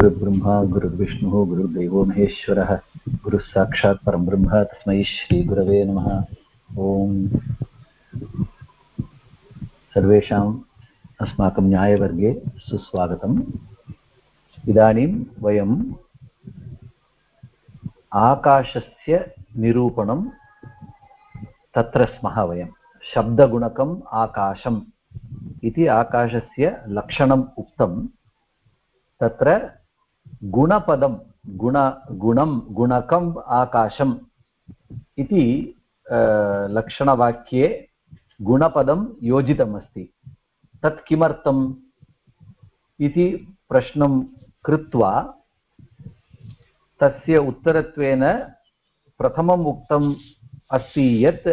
गुरुर्ब्रह्मा, गुरुर्विष्णुः, गुरुर्देवो महेश्वरः गुरुः साक्षात् परब्रह्म तस्मै श्रीगुरवे नमः। ॐ। सर्वेषाम् अस्माकं न्यायवर्गे सुस्वागतम्। इदानीं वयम् आकाशस्य निरूपणं तत्र स्मः वयं शब्दगुणकम् आकाशम् इति आकाशस्य लक्षणम् उक्तं तत्र गुणपदं, गुण, गुणं गुणकम् आकाशम् इति लक्षणवाक्ये गुणपदं योजितमस्ति। तत् किमर्थम् इति प्रश्नं कृत्वा तस्य उत्तरत्वेन प्रथमम् उक्तम् अस्ति यत्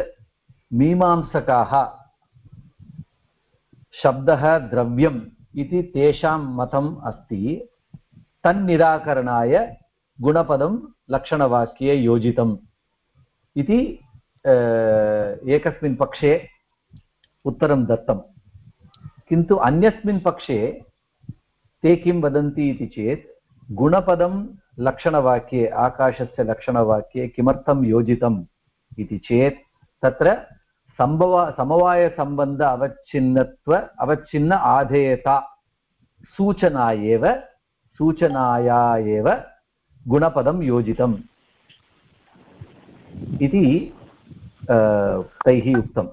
मीमांसकाः, शब्दः द्रव्यम् इति तेषां मतम् अस्ति। तन्निराकरणाय गुणपदं लक्षणवाक्ये योजितम् इति एकस्मिन् पक्षे उत्तरं दत्तं किन्तु अन्यस्मिन् पक्षे ते किं वदन्ति इति चेत्, गुणपदं लक्षणवाक्ये, आकाशस्य लक्षणवाक्ये किमर्थं योजितम् इति चेत्, तत्र सम्भव समवायसम्बन्ध अवच्छिन्नत्व, अवच्छिन्न आधेयता सूचना एव सूचनाया एव गुणपदं योजितम् इति तैः उक्तम्।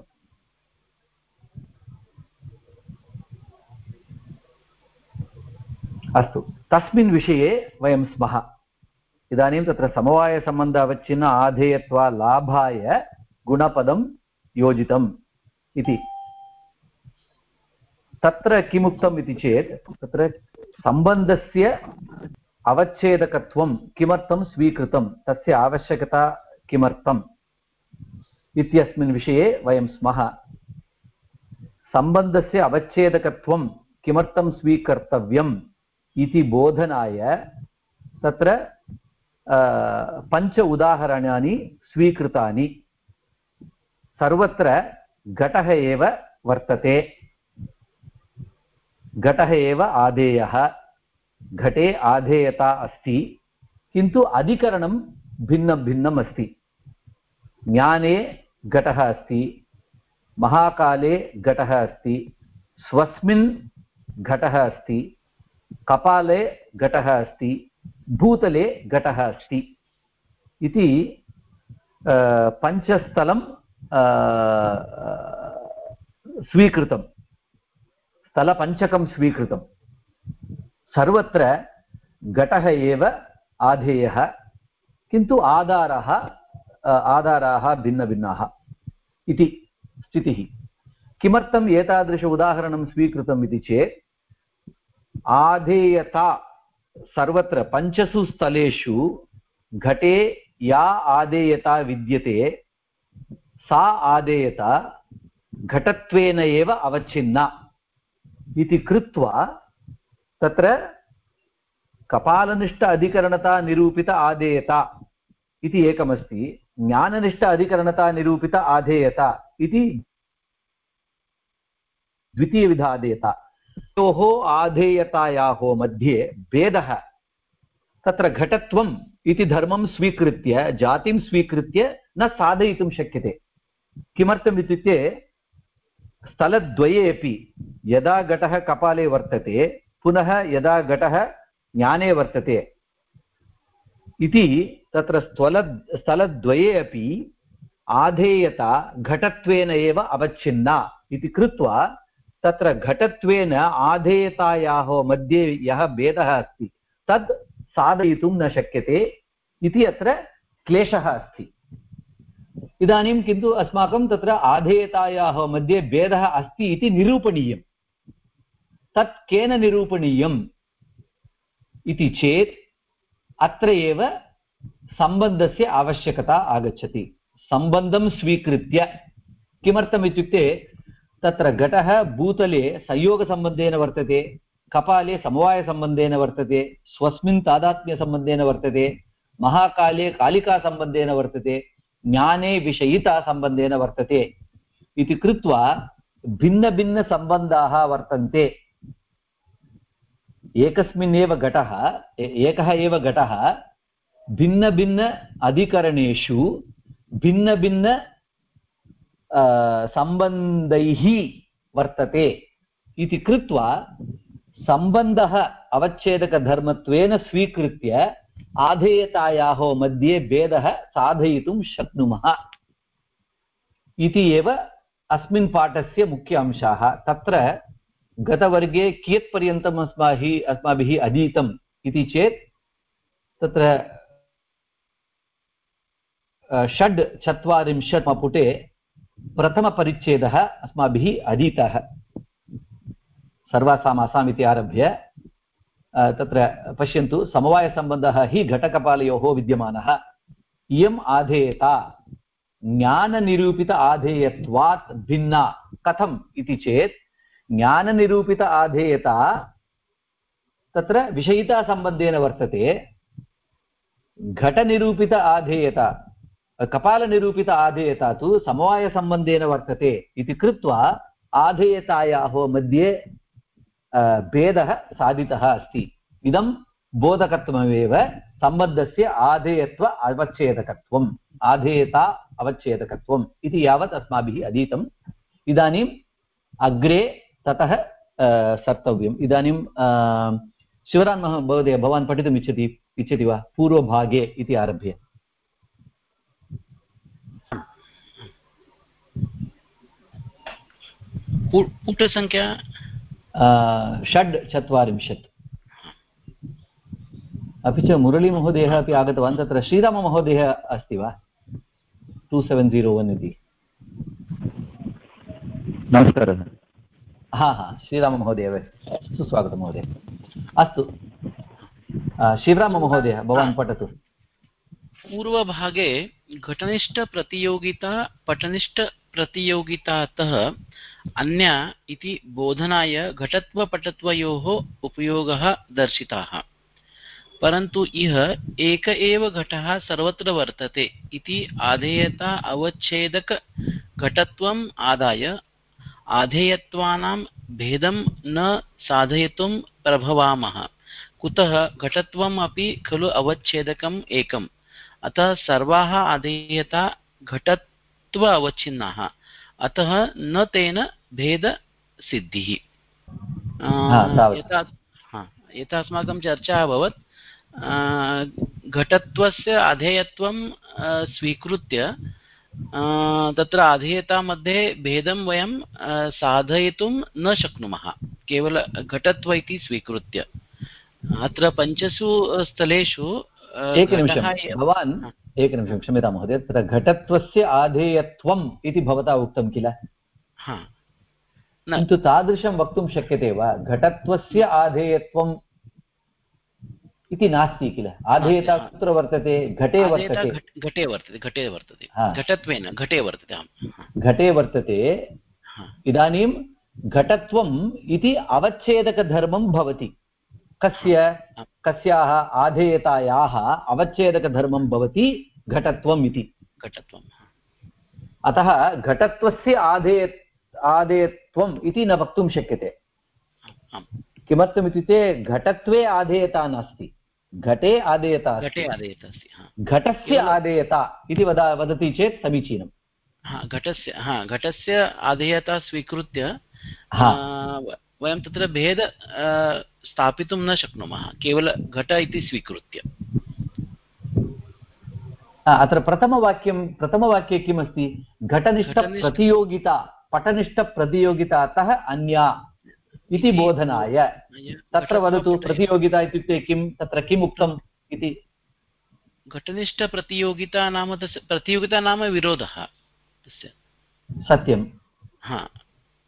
अस्तु। तस्मिन् विषये वयं स्मः। इदानीं तत्र समवायसम्बन्ध अवच्छिन्न आधेयत्वालाभाय गुणपदं योजितम् इति। तत्र किमुक्तम् इति चेत्, तत्र सम्बन्धस्य अवच्छेदकत्वं किमर्थं स्वीकृतं? तस्य आवश्यकता किमर्थम्? इत्यस्मिन् विषये वयं स्मः। सम्बन्धस्य अवच्छेदकत्वं किमर्थं स्वीकर्तव्यम् इति बोधनाय तत्र पञ्च उदाहरणानि स्वीकृतानि। सर्वत्र घटः एव वर्तते। घटः एव आधेयः। घटे आधेयता अस्ति, किन्तु अधिकरणं भिन्नं भिन्नम् अस्ति। ज्ञाने घटः अस्ति, महाकाले घटः अस्ति, स्वस्मिन् घटः अस्ति, कपाले घटः अस्ति, भूतले घटः अस्ति इति पञ्चस्थलं स्वीकृतं स्थलपञ्चकं स्वीकृतं सर्वत्र घटः एव आधेयः, किन्तु आधारः आधाराः भिन्नभिन्नाः इति स्थितिः। किमर्थम् एतादृश उदाहरणं स्वीकृतम् इति चेत्, आधेयता सर्वत्र पञ्चसु स्थलेषु घटे या आधेयता विद्यते, सा आदेयता घटत्वेन एव अवच्छिन्ना। इति कृत्वा तत्र कपालनिष्ठ अधिकरणता निरूपित आधेयता इति एकमस्ति, ज्ञाननिष्ठ अधिकरणता निरूपित आधेयता इति द्वितीयविधाधेयता तयोः आधेयतायाः मध्ये भेदः, तत्र घटत्वम् इति धर्मं स्वीकृत्य, जातिं स्वीकृत्य न साधयितुं शक्यते। किमर्थम् इत्युक्ते स्थलद्वये अपि यदा घटः कपाले वर्तते, पुनः यदा घटः ज्ञाने वर्तते। इति तत्र स्थल स्थलद्वये अपि आधेयता घटत्वेन एव अवच्छिन्ना इति कृत्वा तत्र घटत्वेन आधेयतायाः मध्ये यः भेदः अस्ति, तद् साधयितुं न शक्यते इति अत्र क्लेशः अस्ति। इदानीं किन्तु अस्माकं तत्र आधेयतायाः मध्ये भेदः अस्ति इति निरूपणीयं तत् केन निरूपणीयम् इति चेत् अत्र एव सम्बन्धस्य आवश्यकता आगच्छति। सम्बन्धं स्वीकृत्य किमर्थम् इत्युक्ते तत्र घटः भूतले संयोगसम्बन्धेन वर्तते, कपाले समवायसम्बन्धेन वर्तते, स्वस्मिन् तादात्म्यसम्बन्धेन वर्तते, महाकाले कालिकासम्बन्धेन वर्तते ज्ञाने विषयितासम्बन्धेन वर्तते इति कृत्वा भिन्नभिन्नसम्बन्धाः वर्तन्ते। एकस्मिन्नेव घटः एकः एव घटः भिन्नभिन्न अधिकरणेषु भिन्नभिन्न सम्बन्धैः वर्तते इति कृत्वा सम्बन्धः अवच्छेदकधर्मत्वेन स्वीकृत्य आधेयतायाः मध्ये भेदः साधयितुं शक्नुमः। इति एव अस्मिन् पाठस्य मुख्य अंशाः तत्र गतवर्गे कियत्पर्यन्तम् अस्माभिः अस्माभिः अधीतम् इति चेत् तत्र षड् चत्वारिंशत् पुटे प्रथमपरिच्छेदः अस्माभिः अधीतः। सर्वासामासाम् इति आरभ्य तत्र पश्यन्तु समवायसम्बन्धः हि घटकपालयोः विद्यमानः इयम् आधेयता ज्ञाननिरूपित आधेयत्वात् भिन्ना कथम् इति चेत् ज्ञाननिरूपित आधेयता तत्र विषयितासम्बन्धेन वर्तते घटनिरूपित आधेयता कपालनिरूपित आधेयता तु समवायसम्बन्धेन वर्तते इति कृत्वा आधेयतायाः मध्ये भेदः साधितः अस्ति। इदं बोधकत्वमेव सम्बन्धस्य आधेयत्व अवच्छेदकत्वम्, आधेयता अवच्छेदकत्वम् इति यावत् अस्माभिः अधीतम्। इदानीम् अग्रे ततः सर्तव्यम्। इदानीं शिवरान् महोदय, भवान् पठितुम् इच्छति इच्छति वा? पूर्वभागे इति आरभ्य। पुटसङ्ख्या षड् चत्वारिंशत् अपि च मुरळीमहोदयः अपि आगतवान् तत्र श्रीराममहोदयः अस्ति वा टु सेवेन् ज़ीरो वन् इति नमस्कारः हा हा श्रीराममहोदय सुस्वागतं महोदय अस्तु शिवराममहोदय भवान् पठतु पूर्वभागे घटनिष्ठप्रतियोगिता पटनिष्ठप्रतियोगितातः अन्या इति बोधनाय घटत्वपटत्वयोः उपयोगः दर्शिताः। परन्तु इह एक एव घटः सर्वत्र वर्तते इति आधेयता अवच्छेदकघटत्वम् आदाय, आधेयत्वानां भेदं न साधयितुं प्रभवामः। कुतः घटत्वम् अपि खलु अवच्छेदकम् एकम्। अतः सर्वाः आधेयता घटत्व अवच्छिन्नाः। अतः न तेन भेदसिद्धिः यथा यथा अस्माकं चर्चा अभवत्। घटत्वस्य अधेयत्वं स्वीकृत्य तत्र अधेयतामध्ये भेदं वयं साधयितुं न शक्नुमः। केवल घटत्व इति स्वीकृत्य। अत्र पञ्चसु स्थलेषु एकनिमिषं। भवान् एकनिमिषं क्षम्यतां महोदय तत्र घटत्वस्य आधेयत्वम् इति भवता उक्तं किल? किन्तु तादृशं वक्तुं शक्यते वा? घटत्वस्य आधेयत्वम् इति नास्ति किल? आधेयता कुत्र वर्तते? घटे वर्तते। घटे वर्तते घटे वर्तते। घटत्वेन घटे वर्तते घटे वर्तते। इदानीं घटत्वम् इति अवच्छेदकधर्मं भवति। कस्य कस्याः आधेयतायाः अवच्छेदकधर्मं भवति घटत्वम् इति। घटत्वम् अतः घटत्वस्य आधेय आधेयत्वम् इति न वक्तुं शक्यते। किमर्थमित्युक्ते घटत्वे आधेयता नास्ति। घटे आदेयता घटे आदेयता अस्ति घटस्य आदेयता इति वदा वदति चेत् समीचीनं घटस्य हा घटस्य आधेयता स्वीकृत्य वयं तत्र भेद स्थापितुं न शक्नुमः केवल घट इति स्वीकृत्य। अत्र प्रथमवाक्यं प्रथमवाक्ये किमस्ति? घटनिष्ठप्रतियोगिता पटनिष्ठप्रतियोगितातः अन्या इति बोधनाय। तत्र वदतु प्रतियोगिता। इत्युक्ते किं? तत्र किम् उक्तम् इति। घटनिष्ठप्रतियोगिता नाम तस्य प्रतियोगिता नाम विरोधः तस्य। सत्यं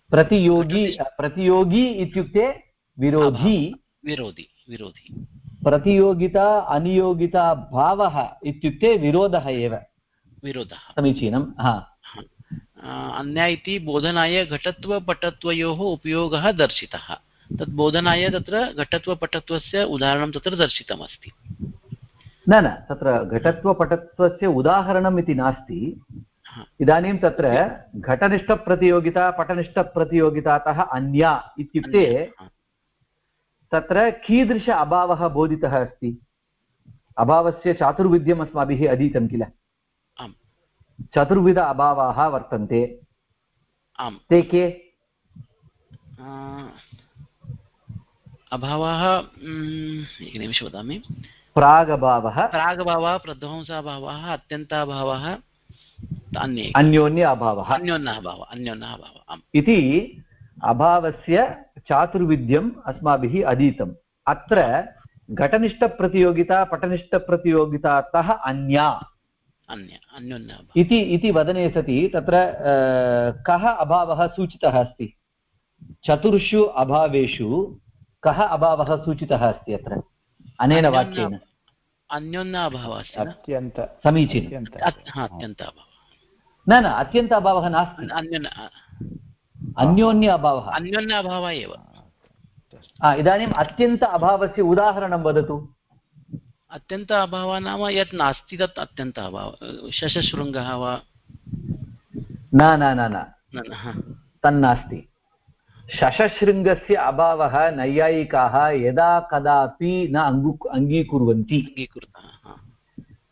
प्रतियोगी प्रतियोगी। इत्युक्ते विरोधी। विरोधि विरोधि। प्रतियोगिता अनियोगिता भावः इत्युक्ते विरोधः एव। विरोधः। समीचीनं हा। अन्या इति बोधनाय घटत्वपटत्वयोः उपयोगः दर्शितः। तत् बोधनाय तत्र घटत्वपटत्वस्य उदाहरणं तत्र दर्शितमस्ति। न न तत्र घटत्वपटत्वस्य उदाहरणम् इति नास्ति। इदानीं तत्र घटनिष्ठप्रतियोगिता पटनिष्ठप्रतियोगितातः अन्या इत्युक्ते तत्र कीदृश अभावः बोधितः अस्ति? अभावस्य चातुर्विध्यम् अस्माभिः अधीतं किल? आम्। चतुर्विध अभावाः वर्तन्ते। आम्। ते के? अभावः एकनिमिषं वदामि। प्रागभावः। प्रागभावः प्रध्वंसाभावः अत्यन्ताभावः अन्ये अन्योन्य अभावः। अन्योन्यः भावः अन्योन्यः भावः आम्। इति अभावस्य चातुर्विध्यम् अस्माभिः अधीतम्। अत्र घटनिष्ठप्रतियोगिता पटनिष्ठप्रतियोगितातः अन्या। अन्य इति इति वदने सति तत्र कः अभावः सूचितः अस्ति? चतुर्षु अभावेषु कः अभावः सूचितः अस्ति अत्र? अनेन वाक्येन। अन्योन्य अभावः अस्ति न? अत्यन्त समीचीनम्। अत्यन्त अत्- अत्यन्त अभावः न न अत्यन्त अभावः नास्ति। अन्योन्य अन्योन्य अभावः अन्योन्य अभावः एव। इदानीम् अत्यन्त अभावस्य उदाहरणं वदतु। अत्यन्त अभावः नाम यत् नास्ति तत् अत्यन्त अभावः शशशृङ्गः वा? न न न। तन्नास्ति। शशशृङ्गस्य अभावः नैयायिकाः यदा कदापि न अङ्गु अङ्गीकुर्वन्ति।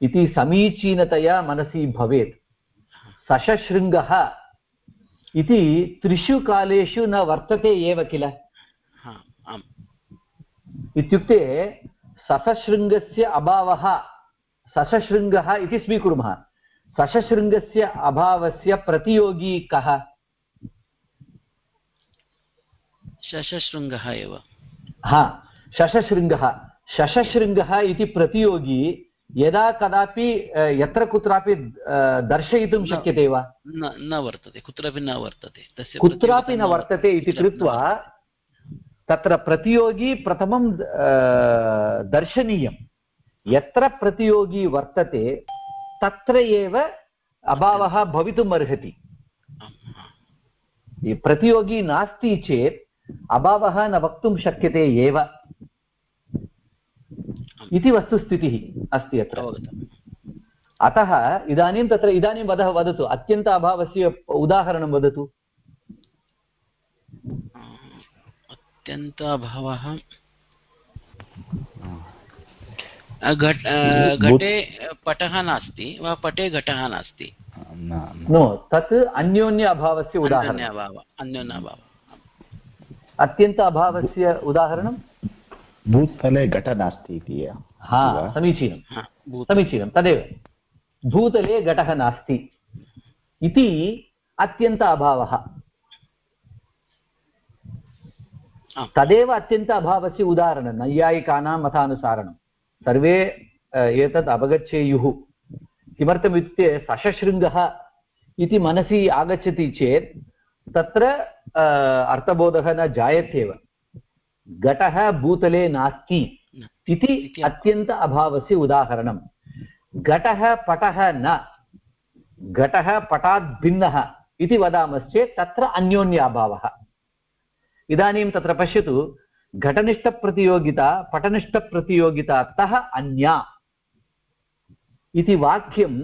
इति समीचीनतया मनसि भवेत्। शशशृङ्गः इति त्रिषु कालेषु न वर्तते एव किल? इत्युक्ते सशशृङ्गस्य अभावः सशशृङ्गः इति स्वीकुर्मः। सशशृङ्गस्य अभावस्य प्रतियोगी कः? शशशृङ्गः एव। हा शशशृङ्गः। शशशृङ्गः इति प्रतियोगी यदा कदापि यत्र कुत्रापि दर्शयितुं। शक्यते वा? न न वर्तते कुत्रापि न वर्तते। तस्य कुत्रापि न वर्तते इति कृत्वा तत्र प्रतियोगी प्रथमं दर्शनीयं। यत्र प्रतियोगी वर्तते तत्र एव अभावः भवितुम् अर्हति प्रतियोगी नास्ति चेत् अभावः न वक्तुं शक्यते एव। इति वस्तुस्थितिः अस्ति अत्र। अतः इदानीं तत्र इदानीं वदः वदतु। अत्यन्त अभावस्य उदाहरणं वदतु। अत्यन्त अभावः। घट घटे पटः नास्ति वा पटे घटः नास्ति? न तत् अन्योन्य अभावस्य उदाहरणम्। अभावः अन्योन्य अभावः। अत्यन्त अभावस्य उदाहरणं भूतले घट नास्ति इति हा वा? समीचीनं हा, भूत समीचीनं तदेव भूतले घटः नास्ति इति अत्यन्त अभावः आम्। तदेव अत्यन्त अभावस्य उदाहरणं नैयायिकानां मतानुसारणं सर्वे अ, एतत् अवगच्छेयुः किमर्थमित्युक्ते सशशृङ्गः इति मनसि आगच्छति चेत् तत्र अर्थबोधः न जायत्येव घटः भूतले नास्ति। इति अत्यन्त अभावस्य उदाहरणं घटः पटः न। घटः पटात् भिन्नः इति वदामश्चेत् तत्र अन्योन्य अभावः इदानीं तत्र पश्यतु घटनिष्ठप्रतियोगिता पटनिष्ठप्रतियोगितातः अन्या। इति वाक्यं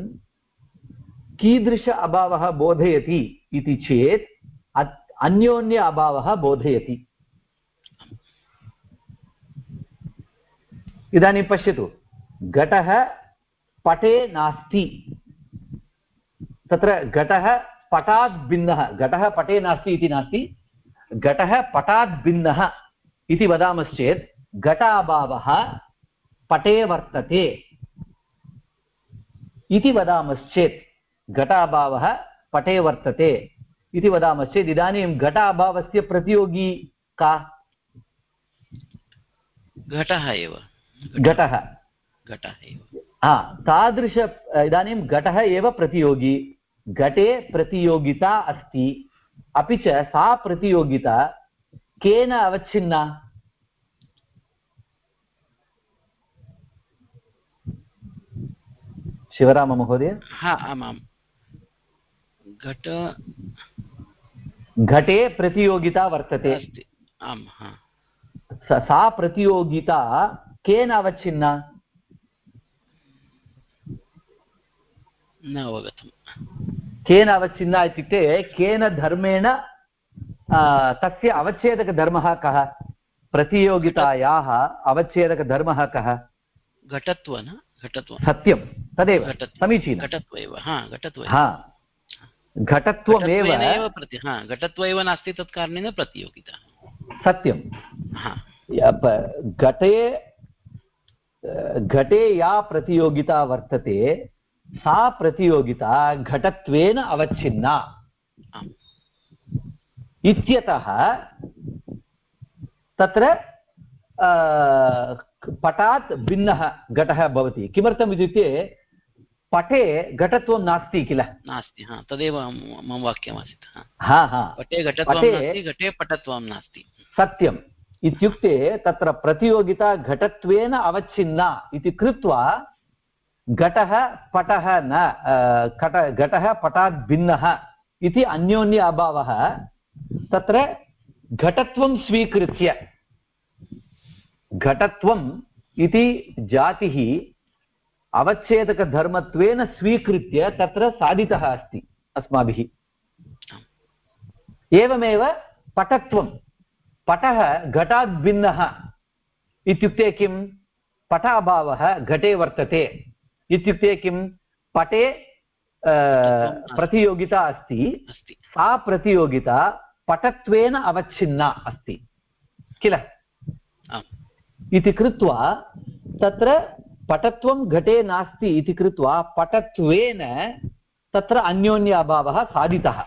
कीदृश अभावः बोधयति इति चेत् अन्योन्य अभावः बोधयति। इदानीं पश्यतु। घटः पटे नास्ति। तत्र घटः पटात् भिन्नः। घटः पटे नास्ति इति नास्ति। घटः पटात् भिन्नः इति वदामश्चेत् घटाभावः पटे वर्तते इति वदामश्चेत् घटाभावः पटे वर्तते। इति वदामश्चेत् इदानीं घटाभावस्य प्रतियोगी का? घटः एव। घटः। घटः एव। हा तादृश इदानीं घटः एव प्रतियोगी। घटे प्रतियोगिता अस्ति। अपि च सा प्रतियोगिता केन अवच्छिन्ना? शिवराममहोदय? हा आम् आम् घट घटे प्रतियोगिता वर्तते। अस्ति। आम् सा प्रतियोगिता केन अवच्छिन्ना? न अवगतम्। केन अवच्छिन्ना इत्युक्ते केन धर्मेण तस्य अवच्छेदकधर्मः कः? प्रतियोगितायाः अवच्छेदकधर्मः कः? घटत्व न? घटत्व। सत्यं तदेव समीचीनं। घटत्व एव हा घटत्व हा। घटत्वमेव प्रति हा घटत्व एव नास्ति तत् कारणेन प्रतियोगिता। सत्यं। घटे घटे या प्रतियोगिता वर्तते सा प्रतियोगिता घटत्वेन अवच्छिन्ना। इत्यतः तत्र पटात् भिन्नः घटः भवति। किमर्थम् इत्युक्ते पटे घटत्वं नास्ति किल? नास्ति हा तदेव मम वाक्यमासीत् हा। हा पटे घटत्वं नास्ति घटे पटत्वं नास्ति। सत्यम्। इत्युक्ते तत्र प्रतियोगिता घटत्वेन अवच्छिन्ना इति कृत्वा घटः पटः न घट घटः पटात् भिन्नः इति अन्योन्य अभावः तत्र घटत्वं स्वीकृत्य। घटत्वम् इति जातिः अवच्छेदकधर्मत्वेन स्वीकृत्य तत्र साधितः अस्ति अस्माभिः। एवमेव पटत्वं। पटः घटात् भिन्नः इत्युक्ते किं पटाभावः घटे वर्तते। इत्युक्ते किं पटे प्रतियोगिता अस्ति। अस्ति। सा प्रतियोगिता पटत्वेन अवच्छिन्ना अस्ति। किल? इति कृत्वा तत्र पटत्वं घटे नास्ति इति कृत्वा पटत्वेन तत्र अन्योन्य अभावः साधितः।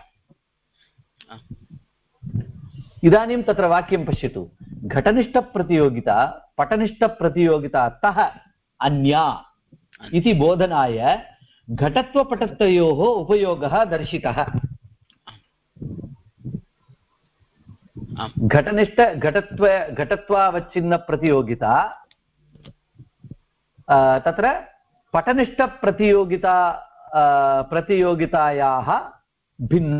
इदानीं तत्र वाक्यं पश्यतु। घटनिष्ठप्रतियोगिता पटनिष्ठप्रतियोगितातः अन्या इति बोधनाय घटत्वपटत्वयोः उपयोगः दर्शितः। आम्। घटनिष्ठ घटत्व घटत्वावच्छिन्नप्रतियोगिता तत्र पटनिष्ठप्रतियोगिता अ, प्रतियोगितायाः भिन्ना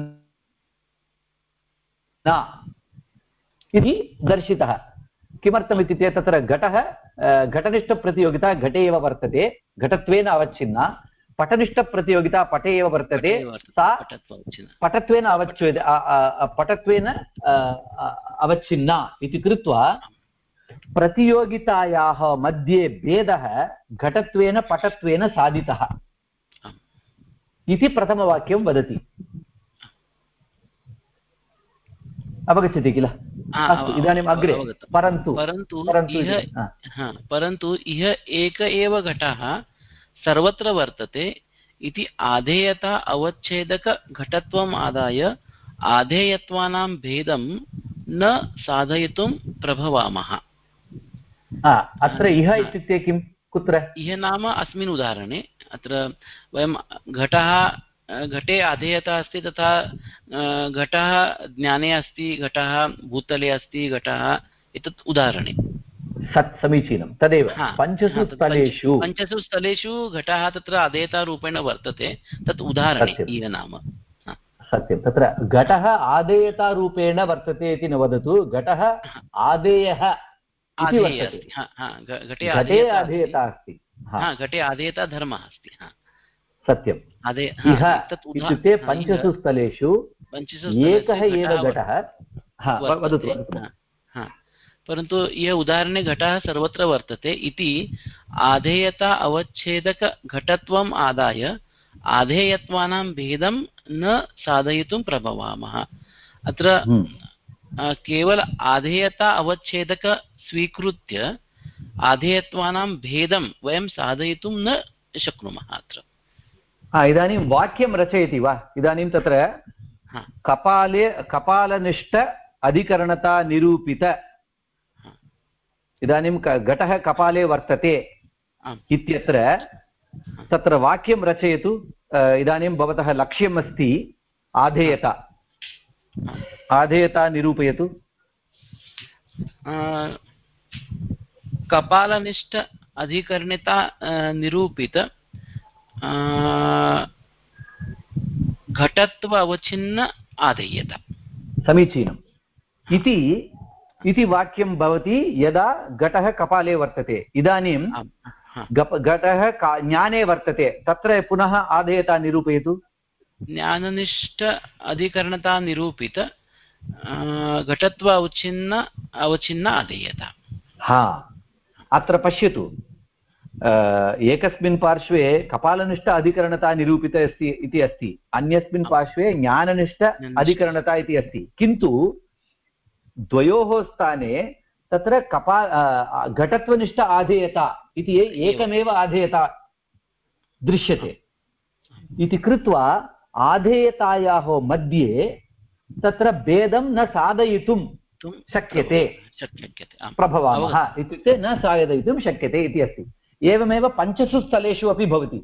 इति दर्शितः। किमर्थमित्युक्ते तत्र घटः घटनिष्ठप्रतियोगिता घटे एव वर्तते घटत्वेन अवच्छिन्ना। पटनिष्ठप्रतियोगिता पटे एव वर्तते सा पटत्वेन अवच्छेद पटत्वेन अवच्छिन्ना इति कृत्वा प्रतियोगितायाः मध्ये भेदः घटत्वेन पटत्वेन साधितः। इति प्रथमवाक्यं वदति। अवगच्छति किल? अस्तु इदानीम् अग्रे। परन्तु परन्तु परन्तु इह इति- परन्तु इह एक एव घटः सर्वत्र वर्तते। इति आधेयता अवच्छेदकघटत्वम् आदाय आधेयत्वानां भेदं न साधयितुं प्रभवामः। अत्र इह इत्युक्ते किं? कुत्र? इह नाम अस्मिन् उदाहरणे। अत्र वयं घटः घटे आधेयता अस्ति तथा घटः ज्ञाने अस्ति घटः भूतले अस्ति घटः एतत् उदाहरणे। सत् समीचीनं। तदेव। पञ्चसु स्थलेषु। पञ्चसु स्थलेषु घटः तत्र आधेयतारूपेण वर्तते तत् उदाहरणे इह नाम। सत्यं। तत्र घटः आदेयतारूपेण वर्तते इति न वदतु। घटः आदेयः हा, हा, घटे आधेयता अस्ति। आधेयता अस्ति। घटे आधेयता धर्मः अस्ति सत्यम्। इत्युक्ते पञ्चसु स्थलेषु एकः एव घटः। हा वदतु। परन्तु यः उदाहरणे घटः सर्वत्र वर्तते इति आधेयता अवच्छेदकघटत्वम् आदाय आधेयत्वानां भेदं न साधयितुं प्रभवामः। अत्र हम्म, केवल आधेयता अवच्छेदक स्वीकृत्य आधेयत्वानां भेदं वयं साधयितुं न शक्नुमः अत्र। इदानीं वाक्यं रचयति वा? इदानीं तत्र कपाले कपालनिष्ठ अधिकरणता निरूपित। इदानीं घटः कपाले वर्तते इत्यत्र तत्र वाक्यं रचयतु। इदानीं भवतः लक्ष्यम् अस्ति आधेयता आधेयता निरूपयतु। कपालनिष्ठ अधिकरणता निरूपित घटत्व अवच्छिन्न आधेयता। समीचीनम्। इति इति वाक्यं भवति यदा घटः कपाले वर्तते। इदानीं घटः ज्ञाने वर्तते। तत्र पुनः आधेयता निरूपयतु। ज्ञाननिष्ठ अधिकरणता निरूपित घटत्व अवच्छिन्न अवच्छिन्न अधीयता हा अत्र पश्यतु एकस्मिन् पार्श्वे कपालनिष्ठ अधिकरणता निरूपित अस्ति इति अस्ति अन्यस्मिन् पार्श्वे ज्ञाननिष्ठ अधिकरणता इति अस्ति किन्तु द्वयोः स्थाने तत्र कपा घटत्वनिष्ठ आधेयता इति एकमेव आधेयता दृश्यते। इति कृत्वा आधेयतायाः मध्ये तत्र भेदं न साधयितुं शक्यते। शक्यते प्रभवामः इत्युक्ते न साधयितुं शक्यते इति अस्ति। एवमेव पञ्चसु स्थलेषु अपि भवति।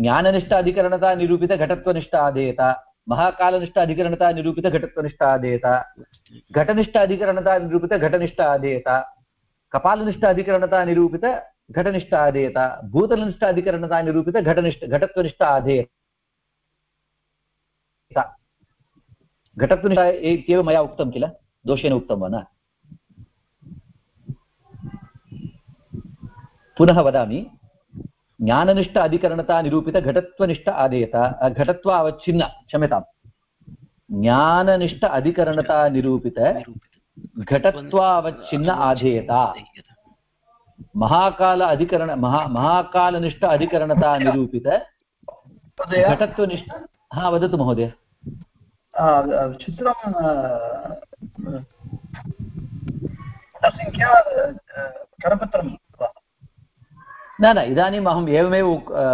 ज्ञाननिष्ठ अधिकरणता निरूपित घटत्वनिष्ठ आधेयता महाकालनिष्ठ अधिकरणता निरूपित घटत्वनिष्ठ आधेयता घटनिष्ठ अधिकरणता निरूपित घटनिष्ठ आधेयता कपालनिष्ठ अधिकरणता निरूपित घटनिष्ठ आधेयता भूतलनिष्ठ अधिकरणता निरूपित घटनिष्ठ घटत्वनिष्ठ आधेयता घटत्वनिष्ठ इत्येव मया उक्तं किल? दोषेण उक्तं वा न पुनः वदामि ज्ञाननिष्ठ अधिकरणता निरूपित घटत्वनिष्ठ आदेयता घटत्व क्षम्यताम् ज्ञाननिष्ठ अधिकरणता निरूपित घटत्वावच्छिन्न आधेयता महाकाल अधिकरण महा महाकालनिष्ठ अधिकरणता निरूपित घटत्वनिष्ठ हा वदतु महोदय चित्रं करपत्रं न न इदानीम् अहम् एवमेव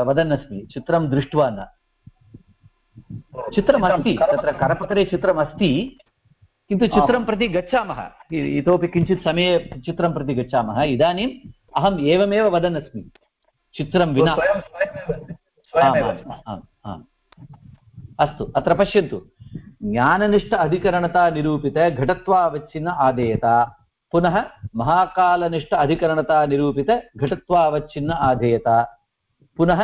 वदन्नस्मि चित्रं दृष्ट्वा न। चित्रमस्ति तत्र करपत्रे चित्रमस्ति किन्तु चित्रं प्रति गच्छामः। इतोपि किञ्चित् समये चित्रं प्रति गच्छामः। इदानीम् अहम् एवमेव वदन् चित्रं विना। अस्तु अत्र पश्यन्तु। ज्ञाननिष्ठ अधिकरणता निरूपित घटत्वावच्छिन्न आदेयता पुनः महाकालनिष्ठ अधिकरणता निरूपित घटत्वावच्छिन्न आधेयता। पुनः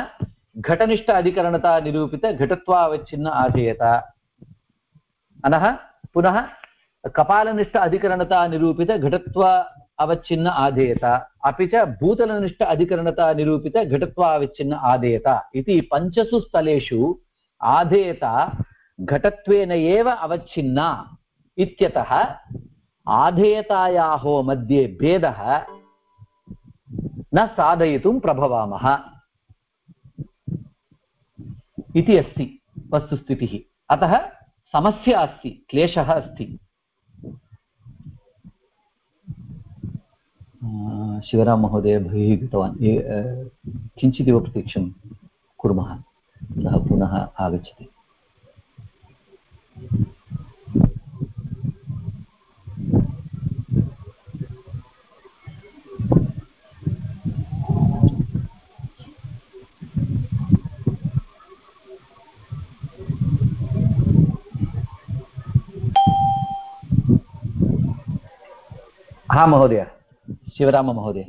घटनिष्ठ अधिकरणता निरूपित घटत्वावच्छिन्न आधेयता। अनः पुनः कपालनिष्ठ अधिकरणता निरूपित घटत्व अवच्छिन्न आधेयता। अपि च भूतलनिष्ठ अधिकरणता निरूपित घटत्वावच्छिन्न आधेयता। इति पञ्चसु स्थलेषु आधेयता घटत्वेन एव अवच्छिन्ना इत्यतः आधेयतायाः मध्ये भेदः न साधयितुं प्रभवामः इति अस्ति वस्तुस्थितिः। अतः समस्या अस्ति, क्लेशः अस्ति। शिवराममहोदय बहिः गतवान्। किञ्चिदिव प्रतीक्षं कुर्मः सः पुनः आगच्छति। हा महोदय। शिवराममहोदय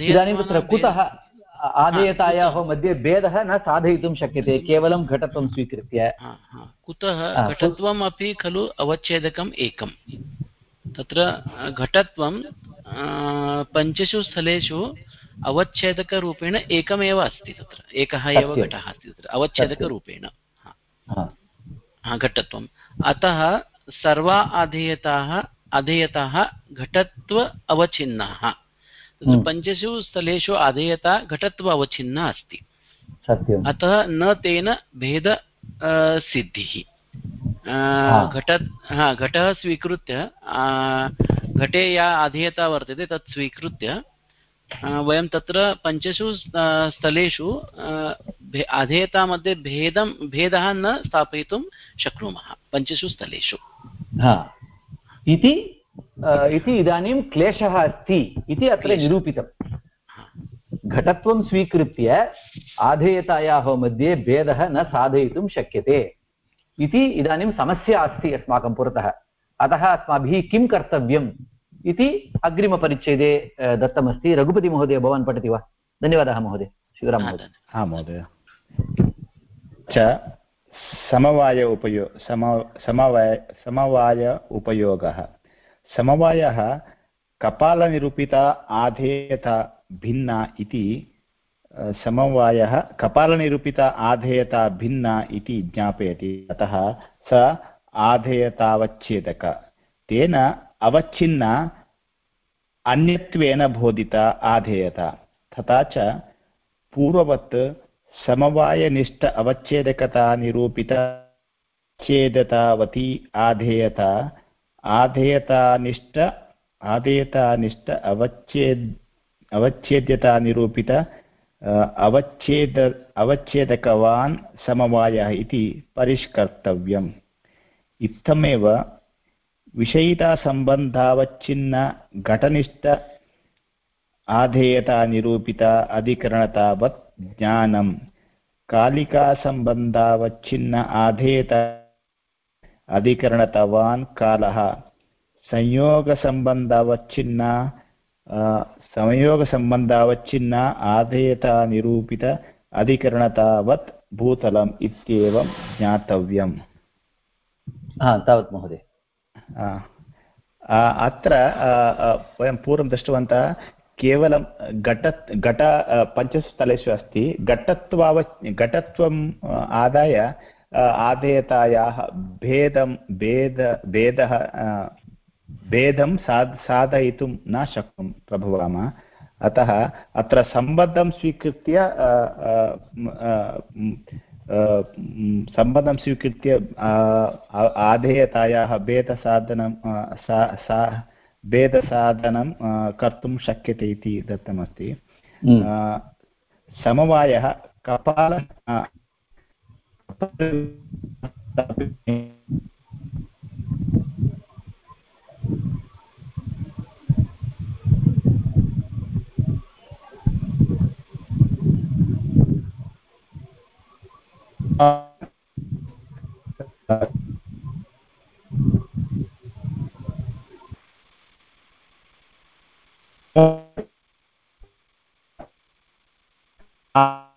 इदानीं तत्र कुतः आदेयतायाः मध्ये भेदः न साधयितुं शक्यते केवलं घटत्वं स्वीकृत्य। कुतः घटत्वम् अपि खलु अवच्छेदकम् एकं तत्र घटत्वं पञ्चसु स्थलेषु अवच्छेदकरूपेण एकमेव अस्ति तत्र। एकः एव घटः अस्ति तत्र अवच्छेदकरूपेण। घटत्वम्। अतः सर्वा अधेयताः अधेयताः घटत्व अवच्छिन्नाः। पञ्चसु स्थलेषु अधेयता घटत्व अवच्छिन्ना अस्ति अतः न तेन भेद सिद्धिः। घट हा। घटः स्वीकृत्य घटे या अधेयता वर्तते तत् स्वीकृत्य वयं तत्र पञ्चसु स्थलेषु अधेयता मध्ये भेदं भेदः न स्थापयितुं शक्नुमः पञ्चसु स्थलेषु इति इति इदानीं क्लेशः अस्ति इति अत्र निरूपितम् घटत्वं स्वीकृत्य आधेयतायाः मध्ये भेदः न साधयितुं शक्यते। इति इदानीं समस्या अस्ति अस्माकं पुरतः। अतः अस्माभिः किं कर्तव्यम् इति अग्रिमपरिच्छेदे दत्तमस्ति। रघुपतिमहोदय भवान् पठति वा? धन्यवादः महोदय। शिवराम महोदय। हा महोदय। च समवाय उपयो सम समवाय समवाय उपयोगः। समवायः कपालनिरूपिता आधेयता भिन्ना इति समवायः कपालनिरूपित आधेयता भिन्ना इति ज्ञापयति। अतः स आधेयतावच्छेदक। तेन अवच्छिन्ना अन्यत्वेन बोधिता आधेयता। तथा च पूर्ववत् समवायनिष्ठ अवच्छेदकता निरूपित आधेयता आधेयतानिष्ठ आधेयतानिष्ठ अवच्छेद अवच्छेद्यता निरूपित अवच्छेद, अवच्छेदकवान् समवायः इति परिष्कर्तव्यम्। इत्थमेव विषयितासम्बन्धावच्छिन्न, घटनिष्ठ, आधेयतानिरूपित अधिकरणतावत् ज्ञानं कालिकासम्बन्धावच्छिन्न, आधेयत अधिकरणतवान् कालः। संयोगसम्बन्धावच्छिन्न संयोगसम्बन्धावच्छिन्न आधेयतानिरूपित अधिकरणतावत् भूतलम् इत्येवं ज्ञातव्यम्। तावत् महोदय। अत्र वयं पूर्वं दृष्टवन्तः केवलं घट घट पञ्चस्थलेषु अस्ति। घटत्वाव घटत्वम् आदाय आधेयतायाः भेदं भेद भेदः भेदं साध साधयितुं न शक्नुं प्रभवामः। अतः अत्र सम्बद्धं स्वीकृत्य सम्बन्धं स्वीकृत्य आधेयतायाः भेदसाधनं सा भेदसाधनं कर्तुं शक्यते इति दत्तमस्ति। समवायः कपाल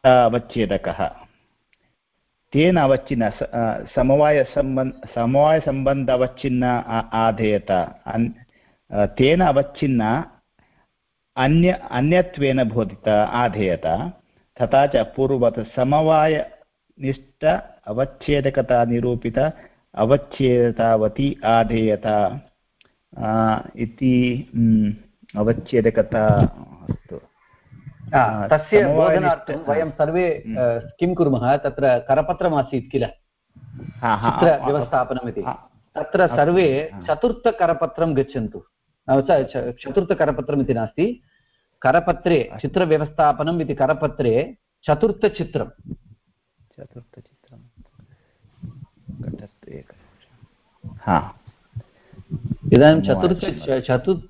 अवच्छेदकः तेन अवच्छिन्न समवायसम्बन्ध समवायसम्बन्ध अवच्छिन्न आधेयत। तेन अवच्छिन्न, अन्य, अन्यत्वेन बोधित, आधेयत। तथा च पूर्ववत् समवायनिष्ठ अवच्छेदकता निरूपित, अवच्छेदतावती आधेयता। इति अवच्छेदकता, अस्तु। तस्य बोधनार्थं वयं सर्वे किं कुर्मः तत्र करपत्रमासीत् किल? चित्रव्यवस्थापनम् इति तत्र सर्वे चतुर्थकरपत्रं गच्छन्तु। चतुर्थकरपत्रम् इति नास्ति। करपत्रे चित्रव्यवस्थापनम् इति करपत्रे चतुर्थचित्रं। चतुर्थचित्रं इदानीं चतुर्थ चतुर्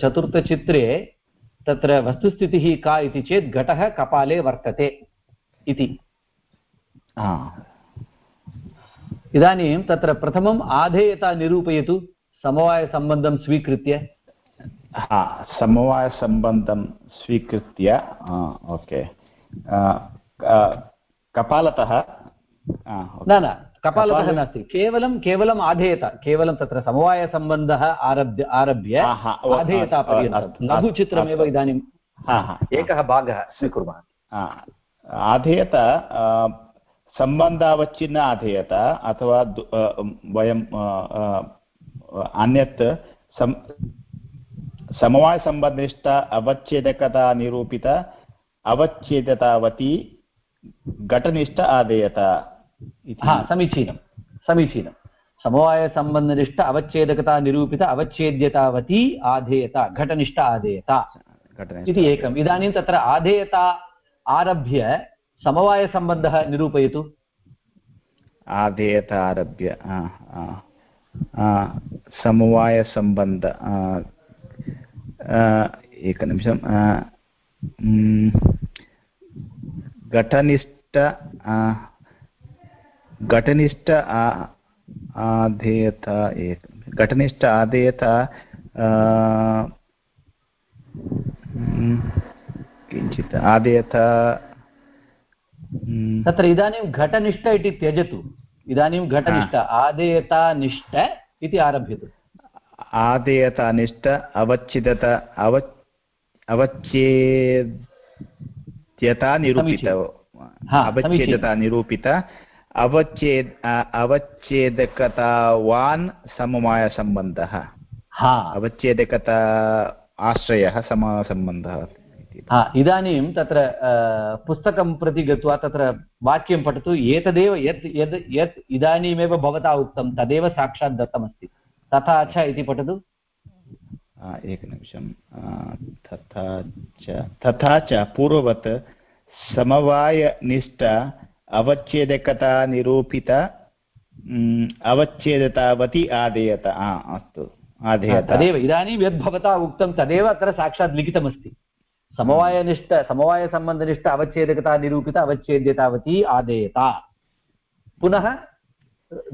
चतुर्थचित्रे तत्र वस्तुस्थितिः का इति चेत् घटः कपाले वर्तते इति। इदानीं तत्र प्रथमम् आधेयता निरूपयतु समवायसम्बन्धं स्वीकृत्य। हा समवायसम्बन्धं स्वीकृत्य ओके। कपालतः न न कपालतः नास्ति? केवलं केवलम् आधेयता केवलं तत्र समवायसम्बन्धः आरभ्य आरभ्य आधेयतापर्यन्तं लघुचित्रमेव इदानीम् एकः भागः स्वीकुर्मः। आधेयता सम्बन्धावच्छिन्न आधेयता अथवा वयं अन्यत् समवायसम्बन्धिष्ठ अवच्छेदकता निरूपित अवच्छेदतावती घटनिष्ठ आदेयता हा समीचीनं समीचीनं। समवायसम्बन्धनिष्ठ अवच्छेदकता निरूपित अवच्छेद्यतावती आधेयता घटनिष्ठ आधेयता इति एकम्। इदानीं तत्र आधेयता आरभ्य समवायसम्बन्धः निरूपयतु। आधेयता आरभ्य समवायसम्बन्ध एकनिमिषं घटनिष्ठ घटनिष्ठ आधेयता एक घटनिष्ठ आधेयता किञ्चित् आधेयता तत्र इदानीं घटनिष्ठ इति त्यजतु इदानीं घटनिष्ठ आदेयतानिष्ठ इति आरभ्यते आदेयतानिष्ठ अवच्छिदत अव अवच्छेद्यता निरूपित अवच्छेदता निरूपित अवच्छेद अवच्छेदकतावान् समवायसम्बन्धः हा। अवच्छेदकता आश्रयः समसम्बन्धः हा इदानीं तत्र पुस्तकं प्रति गत्वा तत्र वाक्यं पठतु एतदेव यत् यद् यत् इदानीमेव भवता उक्तं तदेव साक्षात् दत्तमस्ति। तथा च इति पठतु। एकनिमिषं तथा च तथा च पूर्ववत् समवायनिष्ठ अवच्छेदकता निरूपित म्, अवच्छेदतावति आदेयत आ, अस्तु आदेयत तदेव इदानीं यद् भवता उक्तं तदेव अत्र साक्षात् लिखितमस्ति समवायनिष्ठ समवायसम्बन्धनिष्ठ अवच्छेदकता निरूपित अवच्छेद्यतावती आदेयता पुनः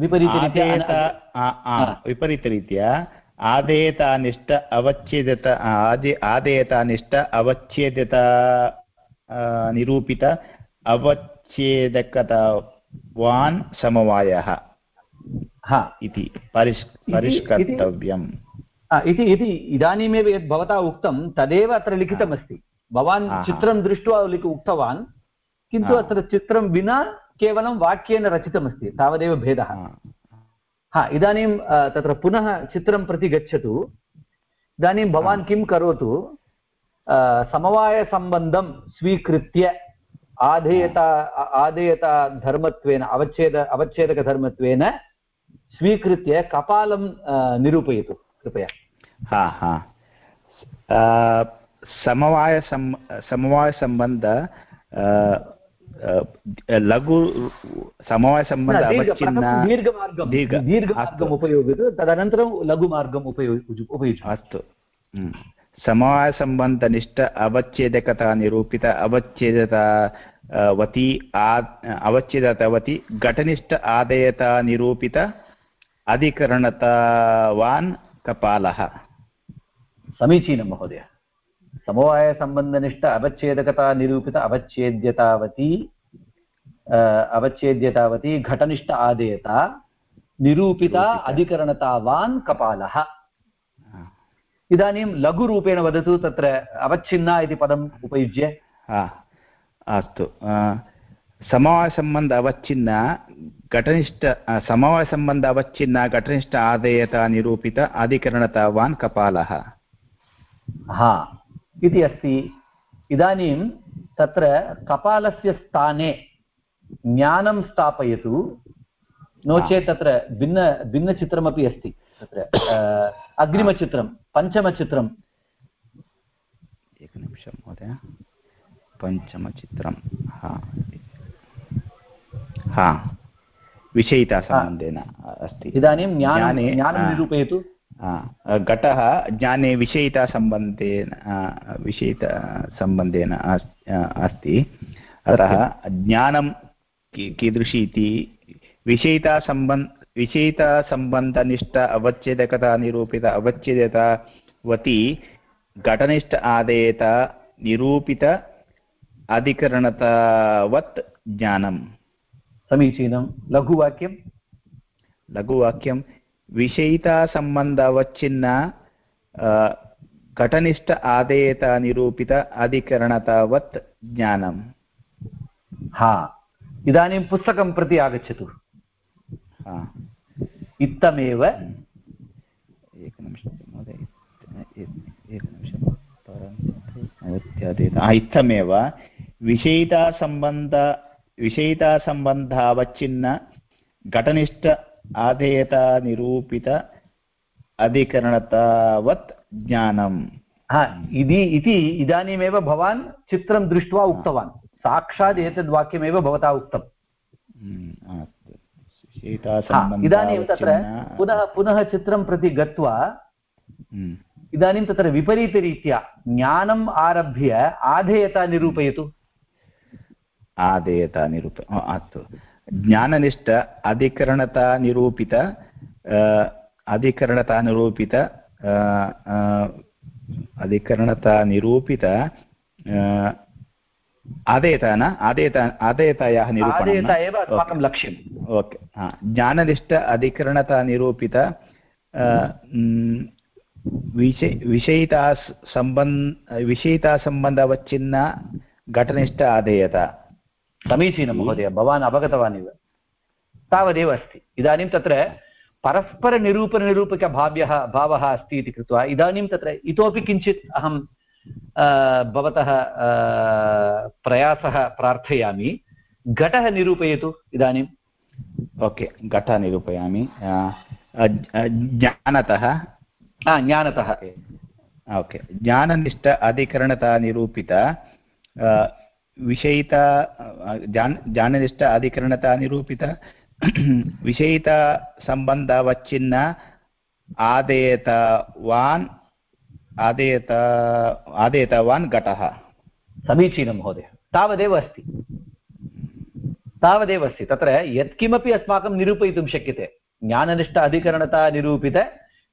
विपरीतरीत्या आदेयत आ, आ, हा। विपरीतरीत्या आदेयतानिष्ठ अवच्छेदत आदे आदेयतानिष्ठ अवच्छेदता आ, निरूपित अवच्छेदकतावान् समवायः हा। इति परिष् परिष्कर्तव्यम्। इति इति इदानीमेव यद् भवता उक्तं तदेव अत्र लिखितमस्ति। भवान्। चित्रं दृष्ट्वा उक्तवान् किन्तु। अत्र चित्रं विना केवलं वाक्येन रचितमस्ति तावदेव भेदः। हा, हा इदानीं तत्र पुनः चित्रं प्रति गच्छतु। इदानीं भवान् किं करोतु? समवायसम्बन्धं स्वीकृत्य आधेयता आ- आधेयता धर्मत्वेन अवच्छेद अवच्छेदकधर्मत्वेन स्वीकृत्य कपालं अ, निरूपयतु कृपया हा हा आ, समवायसम् समवायसम्बन्ध आ, आ, लघु समवायसम्बन्ध न, दीर्घ- अवच्छिन्न प्रथमं दीर्घमार्गं दीर्घ दीर्घमार्गम् अस्तु उपयोगतु तदनन्तरं लघुमार्गम् उपयुज् उपयुज् अस्तु समवायसम्बन्धनिष्ठ अवच्छेदकता निरूपित अवच्छेदता वती आ अवच्छेदतवती घटनिष्ठ आदेयता निरूपित अधिकरणतावान् कपालः। समीचीनं महोदय। समवायसम्बन्धनिष्ठ अवच्छेदकता निरूपित अवच्छेद्यतावती अवच्छेद्यतावती घटनिष्ठ आदेयता निरूपिता। अधिकरणतावान् कपालः। इदानीं लघुरूपेण वदतु तत्र अवच्छिन्ना इति पदम् उपयुज्य। हा अस्तु। आ, समवायसम्बन्ध अवच्छिन्न घटनिष्ठ आ, समवायसम्बन्ध अवच्छिन्न घटनिष्ठ आदेयता निरूपित अधिकरणतावान् कपालः। हा इति अस्ति। इदानीं तत्र कपालस्य स्थाने ज्ञानं स्थापयतु। नो हा। चेत् तत्र भिन्न भिन्नचित्रमपि अस्ति। तत्र अ, अग्रिमचित्रं पञ्चमचित्रं एकनिमिषं महोदय। पञ्चमचित्रं हा। हा। विषयितासम्बन्धेन अस्ति। इदानीं ज्ञाने, ज्ञानं निरूपयतु। घटः ज्ञाने विषयितासम्बन्धेन विषयितसम्बन्धेन अस्ति। अतः ज्ञानं कीदृशी इति विषयितासम्बन् विषयितासम्बन्धनिष्ठ अवच्छेदकता निरूपित अवच्छेदतावती घटनिष्ठ आदेयत निरूपित अधिकरणतावत् ज्ञानम्। समीचीनं। लघुवाक्यं लघुवाक्यं विषयितासम्बन्ध अवच्छिन्न अ, घटनिष्ठ आदेयत निरूपित अधिकरणतावत् ज्ञानम्। हा। इदानीं पुस्तकं प्रति आगच्छतु। इत्थमेव एकनिमिषं महोदय एकनिमिषं परन्तु अवत्यादेत इत्थमेव विषयितासम्बन्ध विषयितासम्बन्धावच्छिन्न घटनिष्ठ आधेयता निरूपित अधिकरणतावत् ज्ञानम् हा इति इति इदानीमेव भवान् चित्रं दृष्ट्वा उक्तवान् साक्षात् एतद् वाक्यमेव भवता उक्तम् इदानीं तत्र पुनः पुनः चित्रं प्रति गत्वा हम्म, इदानीं तत्र विपरीतरीत्या ज्ञानम् आरभ्य आधेयता निरूपयतु। आदेयता निरूप अस्तु। ज्ञाननिष्ठ अधिकरणता निरूपित अधिकरणता निरूपित अधिकरणता निरूपित आदेयता न आदेयता आदेयतायाः निरूपणं न? आधेयता एव अस्माकं लक्ष्यम्. ओके. हा. ज्ञाननिष्ठ अधिकरणता निरूपित अ, म्, विषय विषयिता सम्बन्ध घटनिष्ठ आधेयता समीचीनं. महोदय. भवान् अवगतवान् इव. तावदेव अस्ति. इदानीं तत्र परस्परनिरूपणनिरूपकभाव्यः भावः अस्ति इति कृत्वा इदानीं तत्र इतोपि किञ्चित् अहं भवतः प्रयासः प्रार्थयामि। घटः निरूपयतु इदानीं ओके घट निरूपयामि। ज्ञानतः। ज्ञानतः। ओके ज्ञाननिष्ठ अधिकरणता निरूपित विषयिता ज्ञान ज्ञाननिष्ठ अधिकरणता निरूपित विषयितासम्बन्धवच्छिन्न आदेयतवान् आदेयत आदेयतवान् घटः समीचीनं महोदय। तावदेव अस्ति। तावदेव अस्ति। तत्र यत्किमपि अस्माकं निरूपयितुं शक्यते। ज्ञाननिष्ठ अधिकरणता निरूपित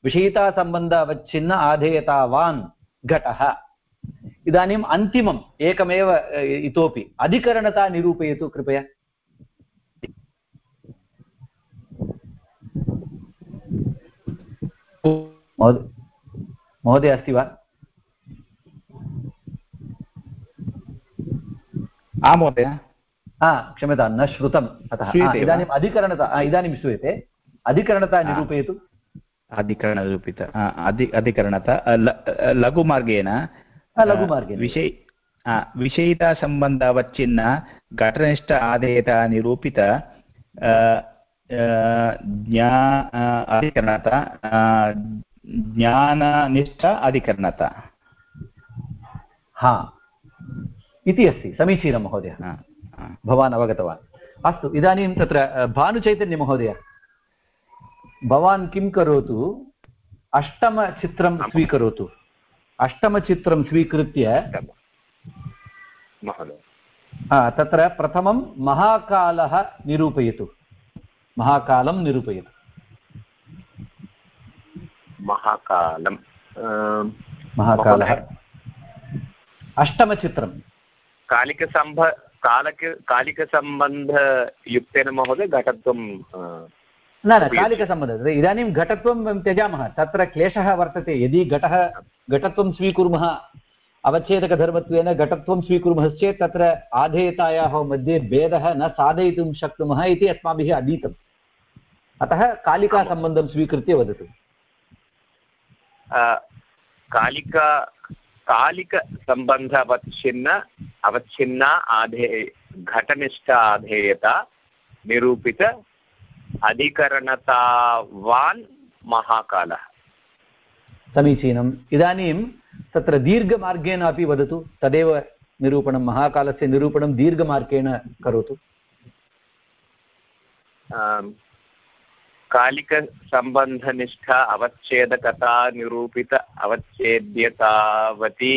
विषयितासम्बन्ध अवच्छिन्न आधेयतावान् घटः इदानीम् अन्तिमम् एकमेव अ, इतोपि। अधिकरणता निरूपयतु कृपया। महोदय। महोदय अस्ति वा? आं महोदय। हा क्षम्यतां न श्रुतम् अतः? इदानीम् अधिकरणता इदानीं श्रूयते। अधिकरणता निरूपयतु। अधिकरणरूपित अधि अधिकरणता लघुमार्गेण लघुमार्गेण। विषय विषयितासम्बन्धवच्छिन्न घटनिष्ठ आदेयता निरूपित ज्ञा अधिकरणता ज्ञाननिष्ठ अधिकरणता। हा। इति अस्ति समीचीनं महोदय। भवान् अवगतवान्। अस्तु इदानीं तत्र भानुचैतन्यमहोदय भवान् किं करोतु? अष्टमचित्रं स्वीकरोतु। अष्टमचित्रं स्वीकृत्य महोदय। हा, तत्र प्रथमं महाकालः निरूपयतु। महाकालं निरूपयतु। महाकालम्। अं, महाकालः। अष्टमचित्रं कालिकसम्भ कालक कालिकसम्बन्धयुक्तेन महोदय घटत्वं अं, न न कालिकसम्बन्धः इदानीं घटत्वं वयं त्यजामः। तत्र क्लेशः वर्तते। यदि घटः घटत्वं स्वीकुर्मः अवच्छेदकधर्मत्वेन घटत्वं स्वीकुर्मः चेत् तत्र आधेयतायाः मध्ये भेदः न साधयितुं शक्नुमः इति अस्माभिः अधीतम्। अतः कालिकासम्बन्धं स्वीकृत्य वदतु। कालिका कालिकसम्बन्ध अवच्छिन्न अवच्छिन्ना आधे घटनिष्ठ आधेयता निरूपित अधिकरणतावान् महाकालः समीचीनम् इदानीं तत्र दीर्घमार्गेण अपि वदतु तदेव निरूपणं महाकालस्य निरूपणं दीर्घमार्गेण करोतु कालिकसम्बन्धनिष्ठ अवच्छेदकता निरूपित अवच्छेद्यतावती